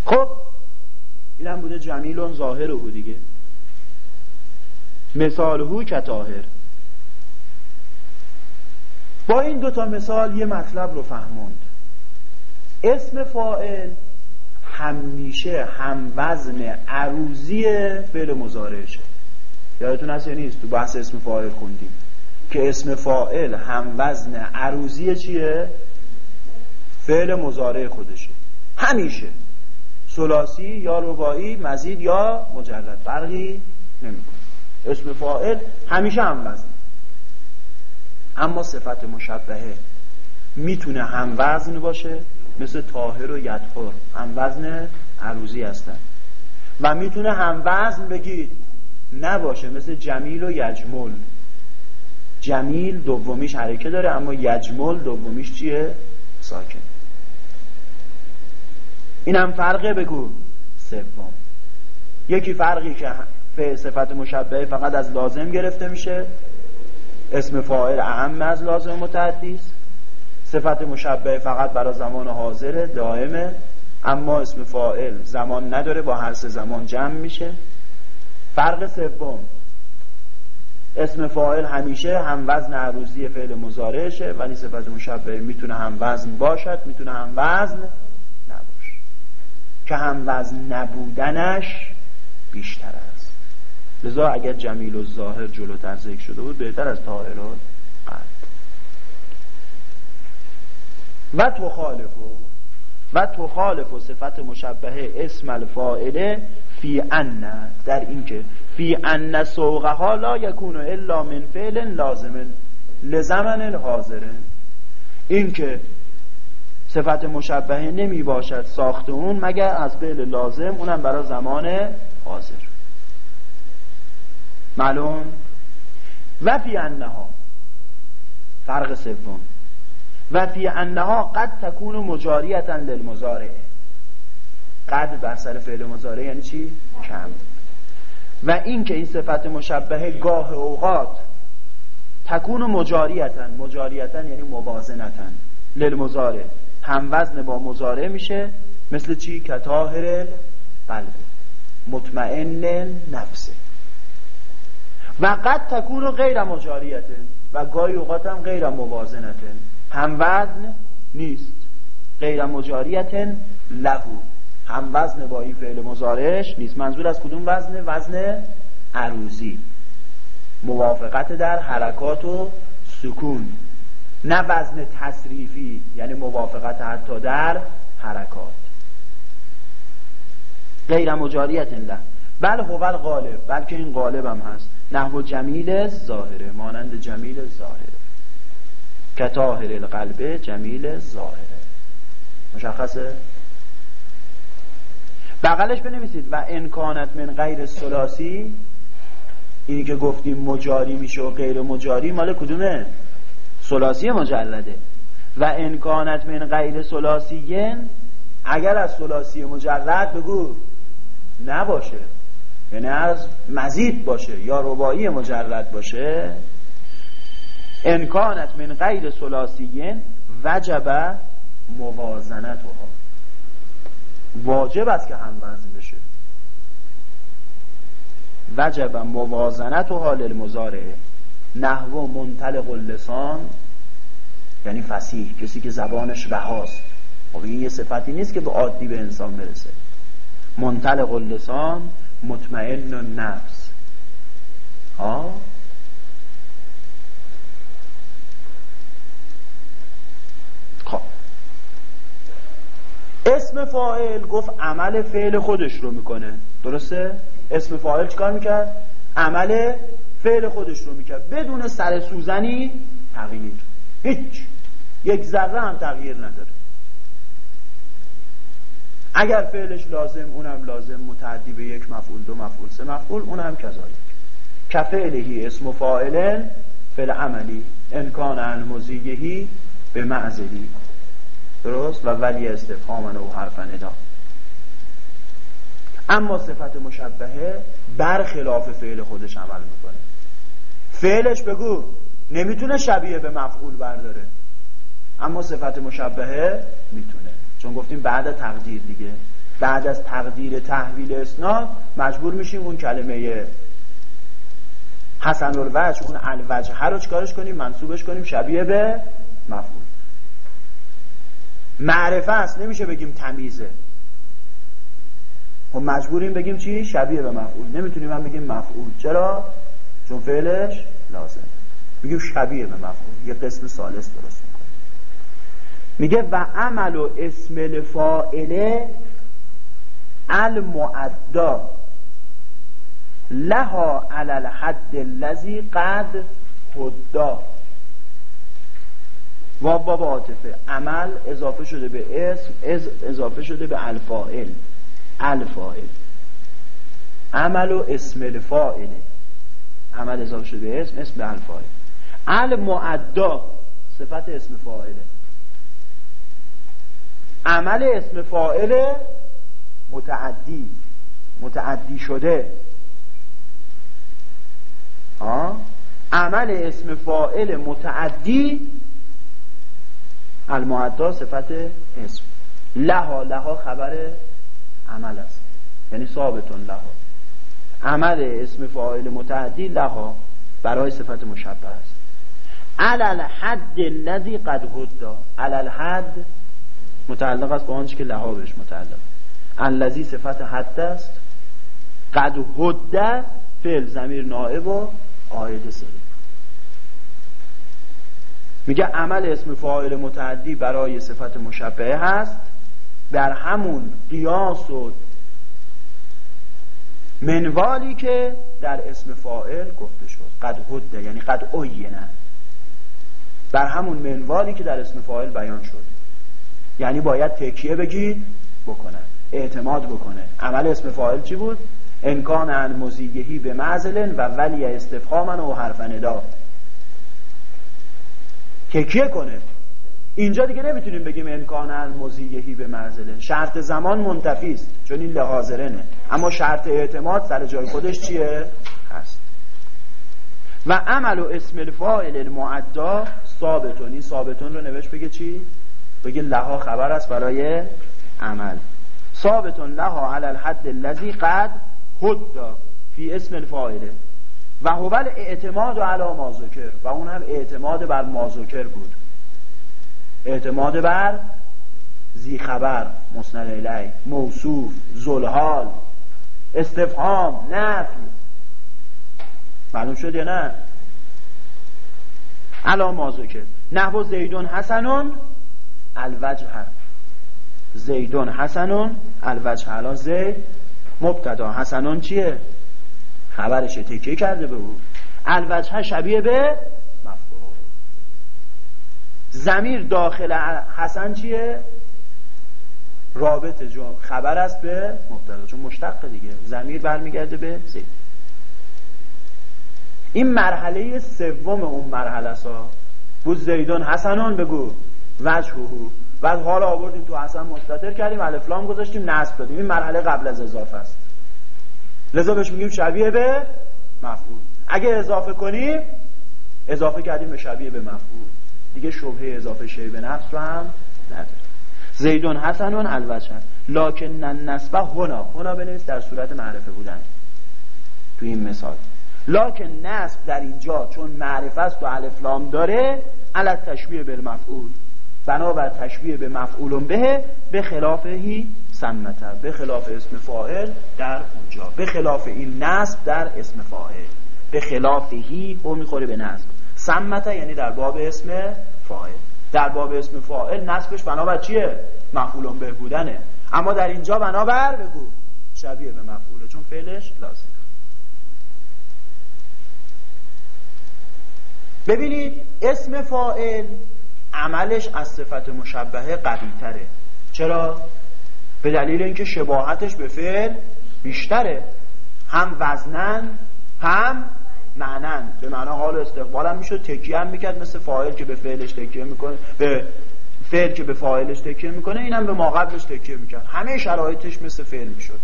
خب اینم بوده جمیلون ظاهره دیگه. مثالهو کتاهر با این دوتا مثال یه مطلب رو فهموند. اسم فائل همیشه هم وزن عروضی فعل مزارعشه یادتون هست یا نیست؟ تو بحث اسم فاعل خوندیم. که اسم فاعل هم وزن عروضی چیه؟ فعل مزارع خودشه. همیشه. سلاسی یا ربایی مزید یا مجرد. فرقی نمی‌کنه. اسم فاعل همیشه هم وزن اما صفت مشبهه می‌تونه هم وزن باشه مثل تاهر و یدخور. هم وزن عروضی هستن. و می‌تونه هم وزن بگید نباشه مثل جمیل و یجمل جمیل دومیش حرکه داره اما یجمل دومیش چیه؟ ساکن. این هم فرقه بگو. سوم. یکی فرقی که به صفت مشبه فقط از لازم گرفته میشه. اسم فاعل اهم از لازم متعدی است صفت مشبه فقط برای زمان حاضره دائمه. اما اسم فائل زمان نداره با هر سه زمان جمع میشه. فرق سوم. اسم فاعل همیشه هم وزن عروضی فعل مزارعشه ولی صفت مشبه می‌تونه هم وزن باشد می‌تونه هم وزن نباشه. که هم وزن نبودنش بیشتر است. لذا اگر جمیل و ظاهر جلوتر ذکر شده بود بهتر از طائر و قلب. و تخالفو و تخالف صفت مشبهه اسم الفائله فی ان در اینکه فی ان سوقها لا یکون الا من فعل لازم لزمن حاضر. اینکه صفت مشبهه نمی باشد ساخت اون مگر از فعل لازم اونم برای زمان حاضر. معلوم؟ و فی انها فرق سوم. و فی انها قد تکون مجاریتا للمزارع قد بر سر فعل مزارع یعنی چی؟ کم. و این که این صفت مشبهه گاه اوقات تکون مجاریتا مجاریتا یعنی موازنتا للمزارع هم وزن با مزارع میشه. مثل چی؟ کتاهر قلب. مطمئن نفسه و قد تکون غیر مجاریته و گاهی اوقات هم غیر موازنته هم وزن نیست. غیر مجاریت لهو هم وزن با این فعل مزارش نیست. منظور از کدوم وزن؟ وزن عروزی موافقت در حرکات و سکون. نه وزن تصریفی یعنی موافقت حتی در حرکات. غیر مجاریت له بل هو غالب بلکه این غالب هم هست. نحو جمیل ظاهره. مانند جمیل ظاهره. کتاهر القلب جمیل ظاهره. مشخصه؟ بغلش بنویسید. و إن كانت من غير ثلاثي اینی که گفتیم مجاری میشه و غیر مجاری مال کدومه؟ ثلاثی مجرده. و إن كانت من غير ثلاثي اگر از ثلاثی مجرد بگو نباشه. یعنی از مزید باشه یا رباعی مجرد باشه. إن كانت من غير ثلاثي وجب موازنت واجب است که هم وزن بشه. وجب موازنت و حال المزاره نحو منطلق اللسان یعنی فسیح کسی که زبانش رهاست. خب این یه صفتی نیست که به عادی به انسان برسه. منطلق اللسان مطمئن نفس. ها اسم فاعل گفت عمل فعل خودش رو می‌کنه. درسته؟ اسم فاعل چیکار می‌کرد؟ عمل فعل خودش رو می‌کرد. بدون سر سوزنی تغییر هیچ. یک ذره هم تغییر نداره. اگر فعلش لازم اونم لازم. متعدی به یک مفعول دو مفعول سه مفعول اونم کذالک. کفعلهی اسم فاعل فعل عملی انکان المزیهی به معزلی. درست و ولی استفهام و حرف ندا. اما صفت مشبهه برخلاف فعل خودش عمل می‌کنه. فعلش بگو نمی‌تونه شبیه به مفعول برداره. اما صفت مشبهه می‌تونه. چون گفتیم بعد تقدیر دیگه. بعد از تقدیر تحویل اسناد مجبور میشیم اون کلمه حسن الوجه اون الوجه رو چکارش کنیم؟ منصوبش کنیم شبیه به مفعول. معرفه است نمیشه بگیم تمیزه. خب مجبوریم بگیم چی؟ شبیه به مفعول. نمی‌تونیم هم بگیم مفعول. چرا؟ چون فعلش لازم بگیم شبیه به مفعول. یه قسم سالس درست می‌کنه میگه و عمل و اسم الفائله المعدا لها علی الحد الذی قد خدا و با عاطفه. عمل اضافه شده به اسم اضافه شده به الفائل الفائل عمل و اسم الفائله عمل اضافه شده به اسم اسم به الفائل المعدا. صفت اسم فائله عمل اسم فائل متعدی. متعدی شده. آه؟ عمل اسم فائل متعدی المعدا صفت اسم. لها لها خبر عمل است. یعنی ثابتون لها. عمل اسم فاعل متعدی لها برای صفت مشبه است. علل حد الذی قد هدا علل حد متعلق است با آنچه که لحابش متعلق. الذی صفت حد است. قد هده فعل زمیر نائب و آید سری میگه عمل اسم فاعل متعدی برای صفت مشبه هست. در همون قیاس و منوالی که در اسم فاعل گفته شد. قد هده یعنی قد اوینه در همون منوالی که در اسم فاعل بیان شد. یعنی باید تکیه بگید بکنه. اعتماد بکنه. عمل اسم فاعل چی بود؟ انکان عن مزیهی به معزلن و ولی استفهامن و حرف ندا. تکیه کنه؟ اینجا دیگه نمی‌تونیم بگیم امکان المزیهی به منزله. شرط زمان منتفی است چون این لحاظرنه اما شرط اعتماد سر جای خودش چیه؟ هست. و عمل و اسم الفاعل المعدا ثابتون. ثابتون رو نوشت بگه چی؟ بگه لها خبر است برای عمل. ثابتون لها علی الحد الذی قد هدا فی اسم الفاعله. و هو اعتماد علی ذکر و اون هم اعتماد بر ما بود. اعتماد بر زی خبر مسند موصوف زلحال استفهام نفی. معلوم شد یا نه؟ علا ذکر نحو زیدون حسنون الوجه. زیدون حسنون الوجه. الان زید مبتدا. حسنون چیه؟ خبرشه تکیه کرده به او. الوجه شبیه به مفعول. زمیر داخل حسن چیه؟ رابط جو خبر است به مبتدا چون مشتق دیگه. زمیر برمیگرده به زید این مرحله سوم اون مرحله سا بود زیدون حسنان بگو. وجهو بعد حال آوردیم تو حسن مستطر کردیم الفلام گذاشتیم نصب دادیم. این مرحله قبل از اضافه است. لذا بهش میگیم شبیه به مفعول. اگه اضافه کنیم اضافه کردیم به شبیه به مفعول. دیگه شبهه اضافه شی به نفس رو هم نداره. زیدون حسنون الوجه لکن النسبه هنا. هنا بنویس در صورت معرفه بودن. تو این مثال. لکن نسب در اینجا چون معرفه است و الفلام داره علت تشبیه بالمفعول. بنابر تشبیه به مفعول به به خلافهی سمتر به خلاف اسم فاعل در اونجا. به خلاف این نصب در اسم فاعل. به خلاف هی او می‌خوره به نصب. سمته یعنی در باب اسم فاعل. در باب اسم فاعل نصبش بنابر چیه؟ مفعول به بودنه. اما در اینجا بنابر بگو. شبیه به مفعوله چون فعلش لازم ببینید اسم فاعل عملش از صفت مشبهه قوی تره چرا؟ به دلیل اینکه شباهتش به فعل بیشتره. هم وزنن هم معنن. به معنا حال استقبال هم می‌شد تکیه هم می‌کرد مثل فاعل که به فعلش تکیه می‌کنه به فعل که به فاعلش تکیه می‌کنه اینم به ما قبلش تکیه می‌کرد. همه شرایطش مثل فعل می‌شد.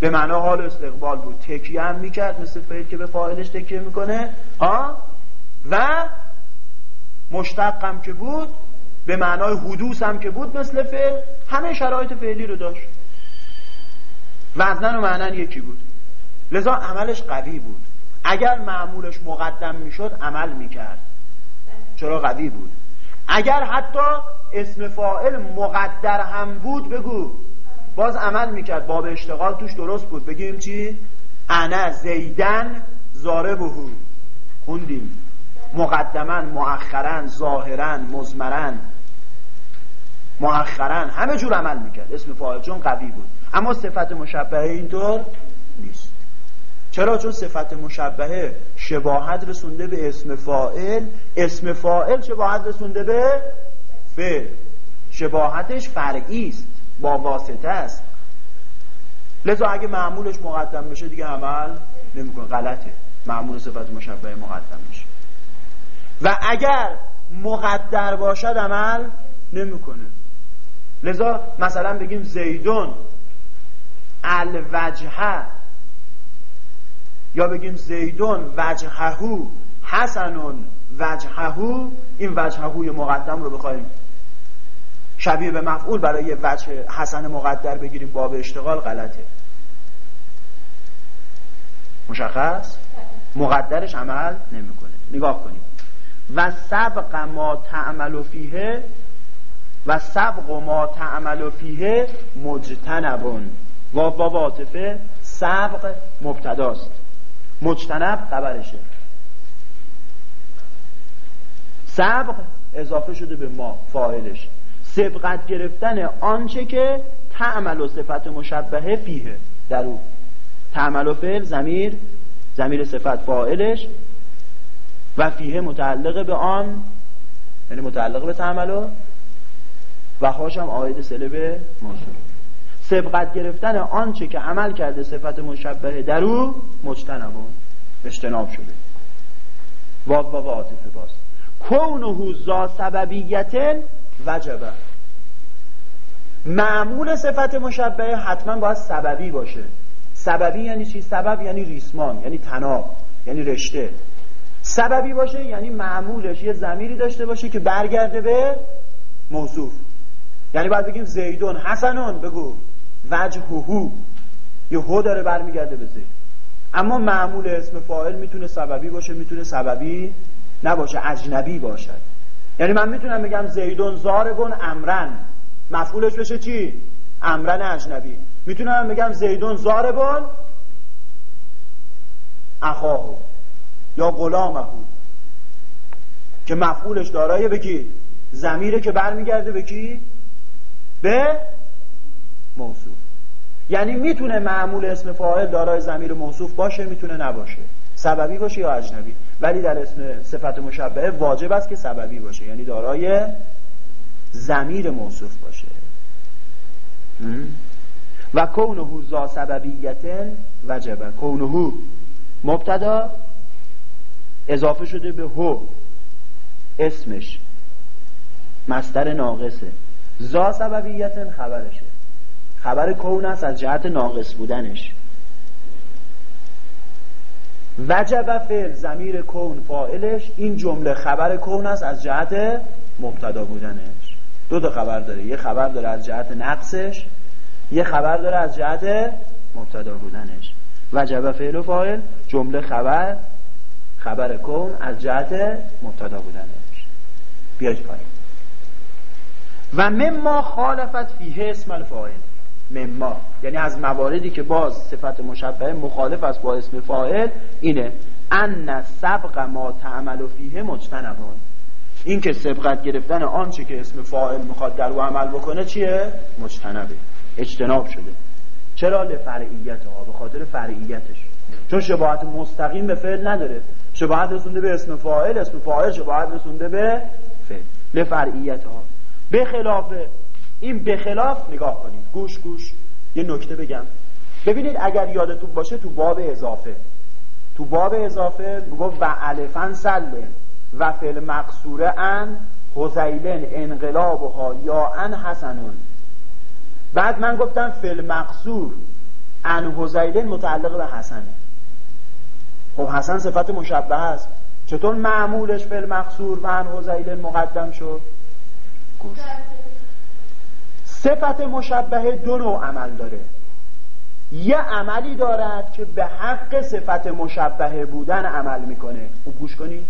به معنا حال استقبال بود. تکیه هم می‌کرد مثل فعل که به فاعلش تکیه می‌کنه. ها؟ و مشتقم که بود به معنای حدوث هم که بود مثل فعل همه شرایط فعلی رو داشت. وزنن و معنن یکی بود. لذا عملش قوی بود. اگر معمولش مقدم می‌شد عمل می‌کرد. چرا قوی بود؟ اگر حتی اسم فاعل مقدر هم بود بگو. باز عمل می‌کرد. باب اشتغال توش درست بود. بگیم چی؟ انا زیدن زاره بهو خوندیم. مقدما مؤخرا ظاهرا مزمرا. مؤخرا همه جور عمل می‌کرد. اسم فاعل چون قوی بود. اما صفت مشبهه اینطور نیست. چرا؟ چون صفت مشبهه شباهت رسونده به اسم فاعل اسم فاعل شباهت رسونده به فعل. شباهتش فرعی است با واسطه است. لذا اگه معمولش مقدم بشه دیگه عمل نمی‌کنه غلطه. معمول صفت مشبهه مقدم میشه. و اگر مقدر باشد عمل نمی‌کنه. لذا مثلا بگیم زیدون الوجهه. یا بگیم زیدون وجههو حسنون وجههو. این وجههوی مقدم رو بخوایم شبیه به مفعول برای وجه حسن مقدر بگیریم. باب اشتغال غلطه. مشخص؟ مقدرش عمل نمی‌کنه. نگاه کنید و سبق ما تعمل فیه و سبق ما تعمل فیه مجتنبون. و با واطفه سبق مبتداست. مجتنب خبرشه. سبق اضافه شده به ما فاعلش. سبقت گرفتن آنچه که تعمل و صفت مشبهه فیه در او. تعمل و فعل زمیر زمیر صفت فاعلش و فیه متعلق به آن یعنی متعلق به تعمل و و هاشم آید سله به موضوع سبقت گرفتن آنچه که عمل کرده صفت مشبهه در او مجتنبون اجتناب شده. واب و عاطفه باز. کونه زا سببیت وجبه. معمول صفت مشبهه حتما باید سببی باشه. سببی یعنی چی؟ سبب یعنی ریسمان یعنی تناب یعنی رشته. سببی باشه یعنی معمولش. یه زمیری داشته باشه که برگرده به موصوف. یعنی باید بگیم زیدون حسنون بگو. وجه هو یه هو داره برمیگرده به زید. اما معمول اسم فاعل می‌تونه سببی باشه می‌تونه سببی نباشه اجنبی باشد. یعنی من می‌تونم بگم زیدون زاربون امرن مفعولش بشه چی؟ امرن اجنبی. می‌تونم بگم زیدون زاربون اخاهو یا غلامهو که مفعولش دارای بگید زمیره که برمیگرده به کی؟ به موصوف. یعنی می‌تونه معمول اسم فاعل دارای زمیر موصوف باشه می‌تونه نباشه. سببی باشه یا اجنبی؟ ولی در اسم صفت مشبهه واجب است که سببی باشه. یعنی دارای زمیر موصوف باشه. و کونه زا سببیت وجبه. کونه مبتدا اضافه شده به هو. اسمش. مستر ناقصه. زا سببیت خبرشه. خبر کون است از جهت ناقص بودنش. وجب فعل زمیر کون فائلش این جمله خبر کون است از جهت مبتدا بودنش. دو تا خبر داره. یه خبر داره از جهت نقصش یه خبر داره از جهت مبتدا بودنش. وجب فعل و فاعل جمله خبر خبر کون از جهت مبتدا بودنش. بیاید پایین. و مما خالفت فیه اسم الفاعل. مما یعنی از مواردی که باز صفت مشبهه مخالف است با اسم فاعل اینه ان سبق ما تعمل و فیه مجتنبان این که سبقت گرفتن آنچه که اسم فاعل می‌خواد در او عمل بکنه چیه؟ مجتنبه. اجتناب شده. چرا لفرعیت ها به خاطر فرعیتش. چون شباهت مستقیم به فعل نداره. شباهت رسونده به اسم فاعل اسم فاعل شباهت رسونده به فعل. لفرعیت ها به خلاف این به خلاف نگاه کنید. گوش گوش. یه نکته بگم. ببینید اگر یادتون باشه تو باب اضافه. تو باب اضافه می‌گفت و الفن سلن و فل مقصوره ان حزیلن انقلابها یا ان حسنون. بعد من گفتم فل مقصور ان حزیلن متعلق به حسنه. خب حسن صفت مشبه است. چطور معمولش فل مقصور و ان حزیلن مقدم شد؟ گوش صفت مشبهه دو نوع عمل داره. یه عملی دارد که به حق صفت مشبهه بودن عمل می‌کنه. خوب گوش کنید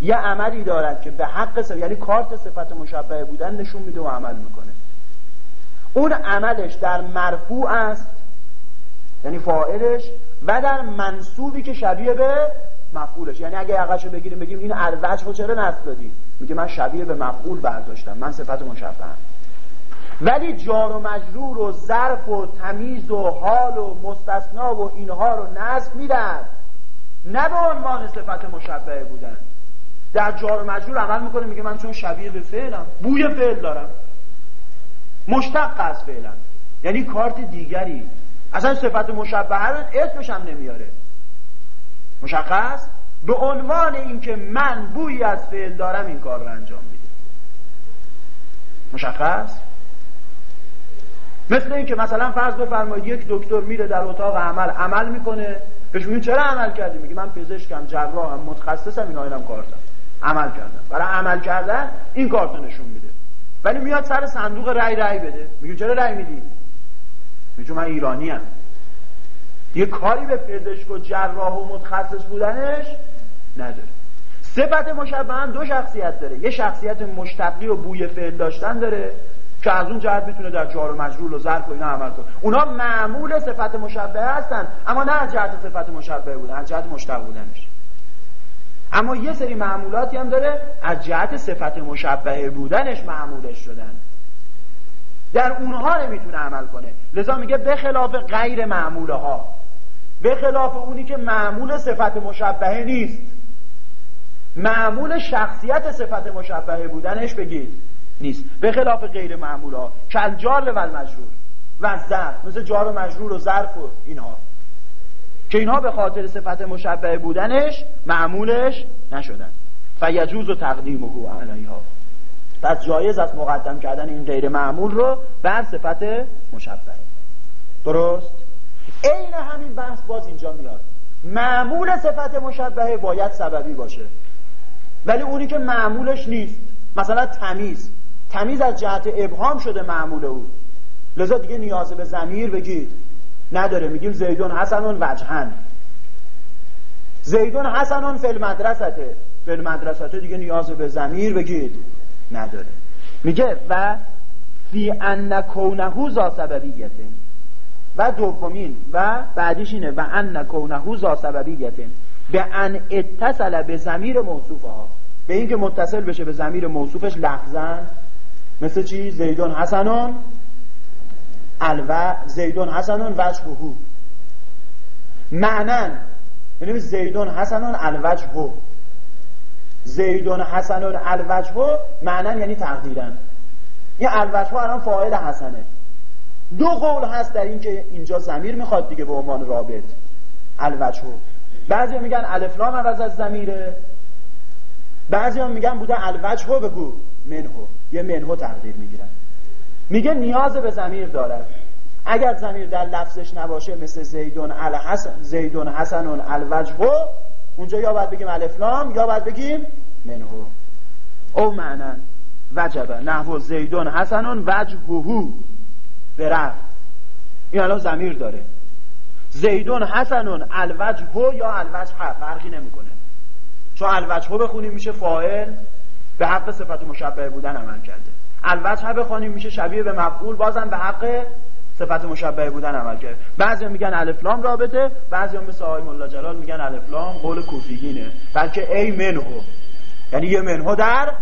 یه عملی دارد که به حق صفت یعنی کارت صفت مشبهه بودن نشون میده و عمل می‌کنه. اون عملش در مرفوع است یعنی فاعلش و در منصوبی که شبیه به مفعولش. یعنی اگه عقشو بگیریم بگیم این الوجه چرا نصب دادی؟ میگه من شبیه به مفعول برداشتم. من صفت مشبهه ولی جار و مجرور و ظرف و تمیز و حال و مستثنا و اینها رو نصب میدن نه به عنوان صفت مشبهه بودن. در جار و مجرور عمل می‌کنه میگه من چون شبیه به فعلم بوی فعل دارم. مشتق از فعلم. یعنی کارت دیگری. اصلا صفت مشبهه رو اسمش هم نمیاره. مشخص؟ به عنوان اینکه من بویی از فعل دارم این کار رو انجام میده. مشخص؟ مثل اینکه مثلا فرض بفرمایید یک دکتر میره در اتاق عمل عمل می‌کنه. بهش میگه چرا عمل کردی؟ میگه من پزشکم جراحم متخصصم اینا اینم کارتم عمل کردم. برای عمل کردن این کارتو نشون میده. ولی میاد سر صندوق رای رای بده. میگه چرا رای میدی؟ میگه من ایرانی ام یه کاری به پزشک و جراح و متخصص بودنش نداره. صفت مشبه دو شخصیت داره. یه شخصیت مشتقی و بوی فعل داشتن داره که از اون جهت می‌تونه در جار و مجرور و ظرف و اینا عمل کنه. اونا معمول صفت مشبه هستن اما نه از جهت صفت مشبه بودن از جهت مشتق بودنش. اما یه سری معمولاتی هم داره از جهت صفت مشبه بودنش معمولش شدن. در اونها نمی‌تونه عمل کنه. لذا میگه به خلاف غیر معموله ها به خلاف اونی که معمول صفت مشبهه نیست. معمول شخصیت صفت مشبهه بودنش بگید. نیست. به خلاف غیر معمول ها کل جار و مجرور و ظرف. مثل جار و مجرور و ظرف و اینها. که اینها به خاطر صفت مشبه بودنش معمولش نشدن. فیجوز و تقدیم و علیها. پس جایز است مقدم کردن این غیر معمول رو بر صفت مشبه درست؟ عین همین بحث باز اینجا میاد. معمول صفت مشبهه باید سببی باشه. ولی اونی که معمولش نیست مثلا تمیز. تمیز از جهت ابهام شده معمول او. لذا دیگه نیاز به زمیر بگید نداره میگیم زیدون حسنون وجهن. زیدون حسنون فل مدرسته فل مدرسته دیگه نیاز به زمیر بگید نداره. میگه و فی ان کونه ذا سببیته و دومین و بعدیش اینه و ان کونه ذا سببیته به ان اتصل به زمیر موصوفه ها به اینکه متصل بشه به زمیر موصوفش لفظن مثل چی؟ زیدون حسنون الو زیدون حسنون وجهه. معنن یعنی زیدون حسنون الوجه زیدون حسنون الوجه معنن یعنی تقدیرن. این الوجه الان فاعل حسنه. دو قول هست در این که اینجا زمیر می‌خواد دیگه به عنوان رابط. الوجه. بعضی میگن الفلام عوض از زمیره بعضی هم میگن بوده الوجه بگو. منهو یه منهو تقدیر می‌گیرن. میگه نیاز به زمیر دارد اگر زمیر در لفظش نباشه مثل زیدون الحسن زیدون حسنون الوجه اونجا یا باید بگیم الفلام یا باید بگیم منهو او معنن وجبه. نحو زیدون حسنون وجههو برف این الان زمیر داره. زیدون حسنون الوجه یا الوجه؟ فرقی نمی‌کنه. چون الوجه بخونیم میشه فاعل. به حق صفت مشبه بودن عمل کرده. الوجه بخونیم میشه شبیه به مفعول بازم به حق صفت مشبه بودن عمل کرده بعضی میگن الفلام رابطه بعضی هم مثل آقای ملا جلال میگن الفلام قول کوفیگینه. بلکه ای منهو. یعنی یه منهو در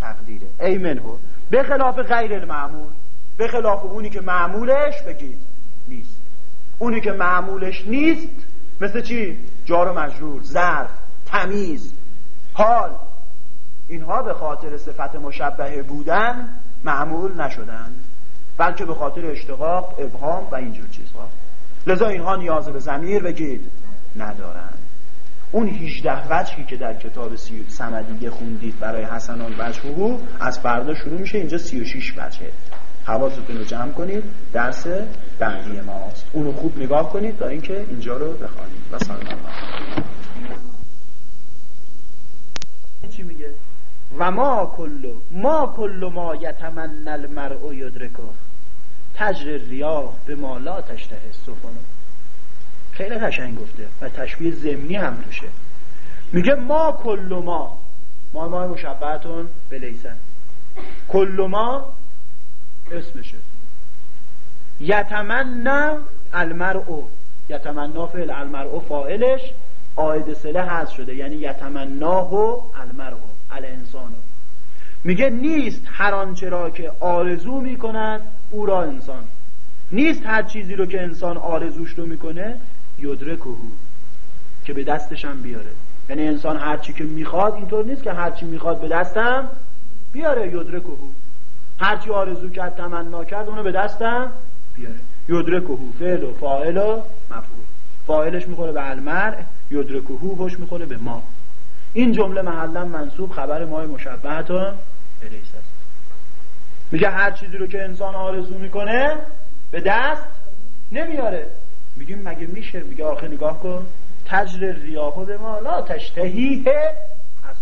تقدیره. ای منهو. به خلاف غیر المعمول. به خلاف اونی که معمولش بگید نیست. اونی که معمولش نیست مثل چی؟ جار و مجرور ظرف تمیز حال. اینها به خاطر صفت مشبه بودن معمول نشدن. بلکه به خاطر اشتقاق ابهام و اینجور چیزها. لذا اینها نیاز به زمیر بگید. ندارن. اون 18 وجهی که در کتاب سمدیگه خوندید برای حسنان وجهه از فردا شروع میشه اینجا 36 وجهه. حواستون رو جمع کنید درس بعدی ماست. اونو خوب نگاه کنید تا اینکه اینجا رو بخوانید. و سلام چی میگه؟ و ما کلو ما کلو ما یتمن المرء یدرکه. تجر ریاه به ما لا تشته سفنو خیلی قشنگ گفته و تشبیه زمینی هم توشه. میگه ما کلو ما ما ما مشبهتون بلیسن کلو ما اسمشه. یتمنى المرء. یتمنا فعل المرء فاعلش آید سله هست شده. یعنی یتمناه المرء الانسان. میگه نیست هر آنچه را که آرزو می‌کند او را انسان. نیست هر چیزی رو که انسان آرزوش رو می‌کنه یدرکهو که به دستش هم بیاره. یعنی انسان هر چی که می‌خواد اینطور نیست که هر چی می‌خواد به دستم بیاره یدرکهو. هر چی آرزو کرد تمنا کرد اونو به دستم بیاره. یدرکهو فعل و فاعل و مفعول. فاعلش می‌خوره به المر یدرکهو هوش می‌خوره به ما. این جمله محلا منصوب خبر ماه مشبهتون الیس است. میگه هر چیزی رو که انسان آرزو می‌کنه به دست نمیاره. میگیم مگه میشه؟ میگه آخه نگاه کن. تجر ریاهو به ما لا تشتهیه از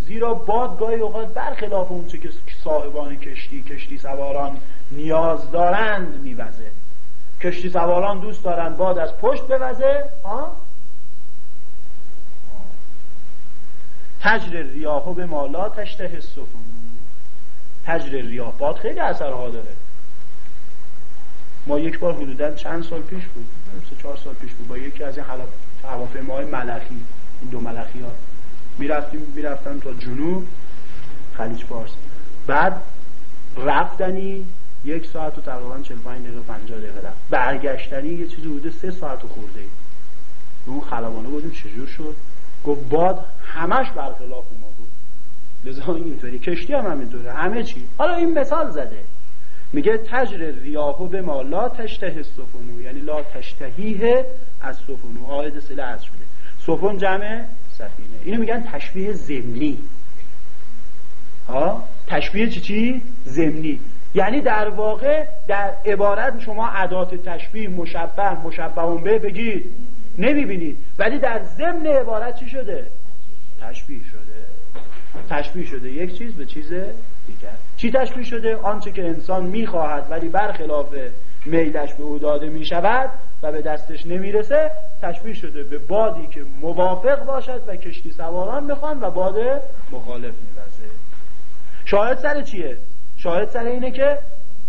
زیرا باد گاهی اوقات برخلاف اونچه که صاحبان کشتی کشتی سواران نیاز دارند میوزه. کشتی سواران دوست دارن باد از پشت بوزه. آه؟ تجر ریاهو به مالا تشته السفن. تجر ریاه باد خیلی اثرها داره. ما یک بار حدودا چند سال پیش بود سه چهار سال پیش بود با یکی از این هواپیماهای ملخی این دو ملخی ها می‌رفتیم می‌رفتن تا جنوب خلیج فارس. بعد رفتنی یک ساعت و تقریبا 45 دقیقه 50 دقیقه رفت. برگشتنی یه چیزی بوده سه ساعت و خورده. اون خلبانه بودیم چجور شد؟ گفت باد همش برخلاف ما لذا اینطوری. کشتی هم همینطوره. همه چی. حالا این مثال زده. میگه تجر ریاهو به ما لا تشته سفنو یعنی لا تشتهیه از سفنو آید سله از شده. سفن جمع سفینه. اینو میگن تشبیه زمینی ها؟ تشبیه چی چی؟ زمینی یعنی در واقع در عبارت شما عدات تشبیه مشبه مشبه به بگید. نمی‌بینید. ولی در ضمن عبارت چی شده؟ تشبیه شده. تشبیه شده. یک چیز به چیز دیگر. چی تشبیه شده؟ آنچه که انسان می‌خواهد ولی برخلاف میلش به او داده می‌شود و به دستش نمی‌رسه تشبیه شده به بادی که موافق باشد و کشتی سواران می‌خوان و باد مخالف میوزه شاهد سر چیه؟ شاهد سر اینه که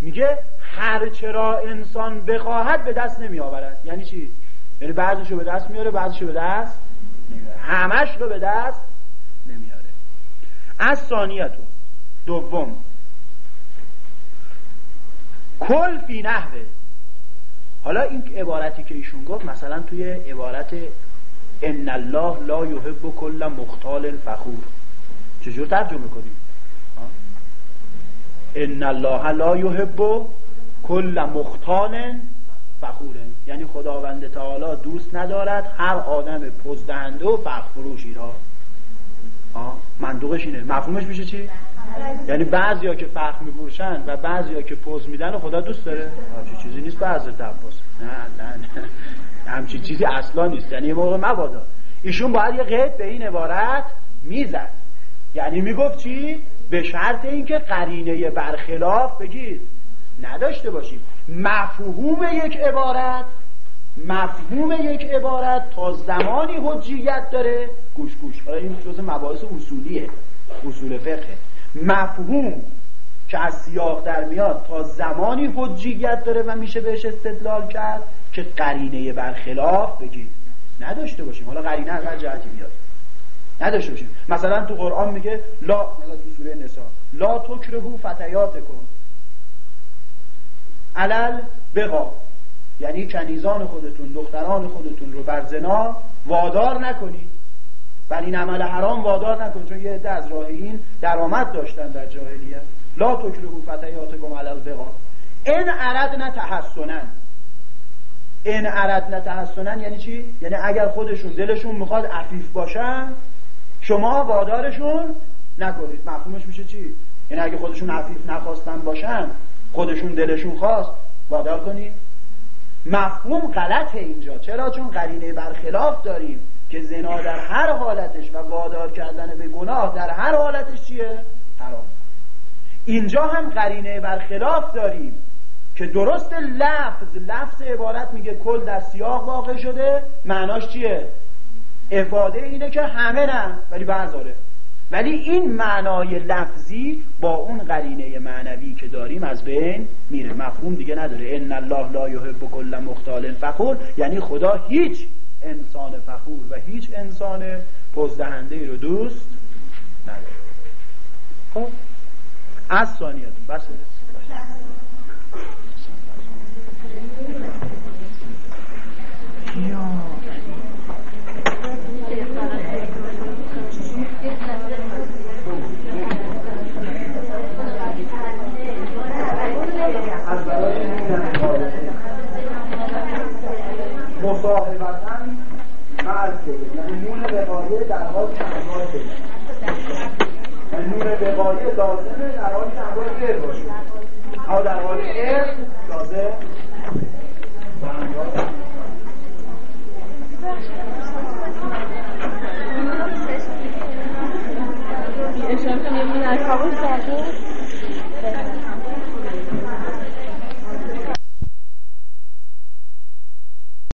میگه هر چرا انسان بخواهد به دست نمی آورد یعنی چی؟ یعنی بعضیش رو به دست میاره بعضیش رو به دست نمیاره همش رو به دست از ثانیتو دوم. کل فی نحوه. حالا این عبارتی که ایشون گفت مثلا توی عبارت ان الله لا یحب کل مختال فخور. چجور ترجمه کنیم؟ ان الله لا یحب کل مختال فخوره یعنی خداوند تعالی دوست ندارد هر آدم پزدهنده و فخر فروشی مندوقش اینه. مفهومش میشه چی؟ یعنی بعضیا که فخر میفروشن و بعضیا که پوز میدن خدا دوست داره. همچین چیزی نیست به حضرت عباس. نه نه نه. همچین چیزی اصلا نیست. یعنی یه موقع مبادا. ایشون باید یه قید به این عبارت می‌زد. یعنی می‌گفت چی؟ به شرط اینکه قرینه برخلاف بگید. نداشته باشید مفهوم یک عبارت مفهوم یک عبارت تا زمانی حجیت داره. گوش گوش حالا این جز مباحث اصولیه اصول فقه. مفهوم که از سیاق در میاد تا زمانی حجیت داره و میشه بهش استدلال کرد که قرینه برخلاف بگید نداشته باشیم. حالا قرینه از هر جهتی بیاد نداشته باشیم. مثلا تو قرآن میگه لا مثلا تو سوره نسا لا تکرهو فتیات کن علل بقا یعنی کنیزان خودتون دختران خودتون رو بر زنا وادار نکنید. بر این عمل حرام وادار نکنید چون یه عده از راهین درآمد داشتن در جاهلیت. لا تکرهو فتیاتکم علل بقا ان اردن تحسنن. ان اردن تحسنن یعنی چی؟ یعنی اگر خودشون دلشون می‌خواد عفیف باشن شما وادارشون نکنید. مفهومش میشه چی؟ یعنی اگه خودشون عفیف نخواستن باشن خودشون دلشون خواست وادار کنید. مفهوم غلطه اینجا. چرا؟ چون قرینه برخلاف داریم که زنا در هر حالتش و وادار کردن به گناه در هر حالتش چیه؟ حرام. اینجا هم قرینه برخلاف داریم که درست لفظ لفظ عبارت میگه کل در سیاق واقع شده. معناش چیه؟ افاده اینه که همه نه ولی بعضاره ولی این معنای لفظی با اون قرینه معنوی که داریم از بین میره. مفهوم دیگه نداره. ان الله لا یحب کل مختال فخور. یعنی خدا هیچ انسان فخور و هیچ انسان پزدهنده ای رو دوست نداره. خب؟ از ثانیت بس. مصاحبتا مع یعنی نون وقایه در حال انواع یعنی نون وقایه لازمه در حال انواع غیر باشه. اما در حال غیر لازم. اشاره کنیم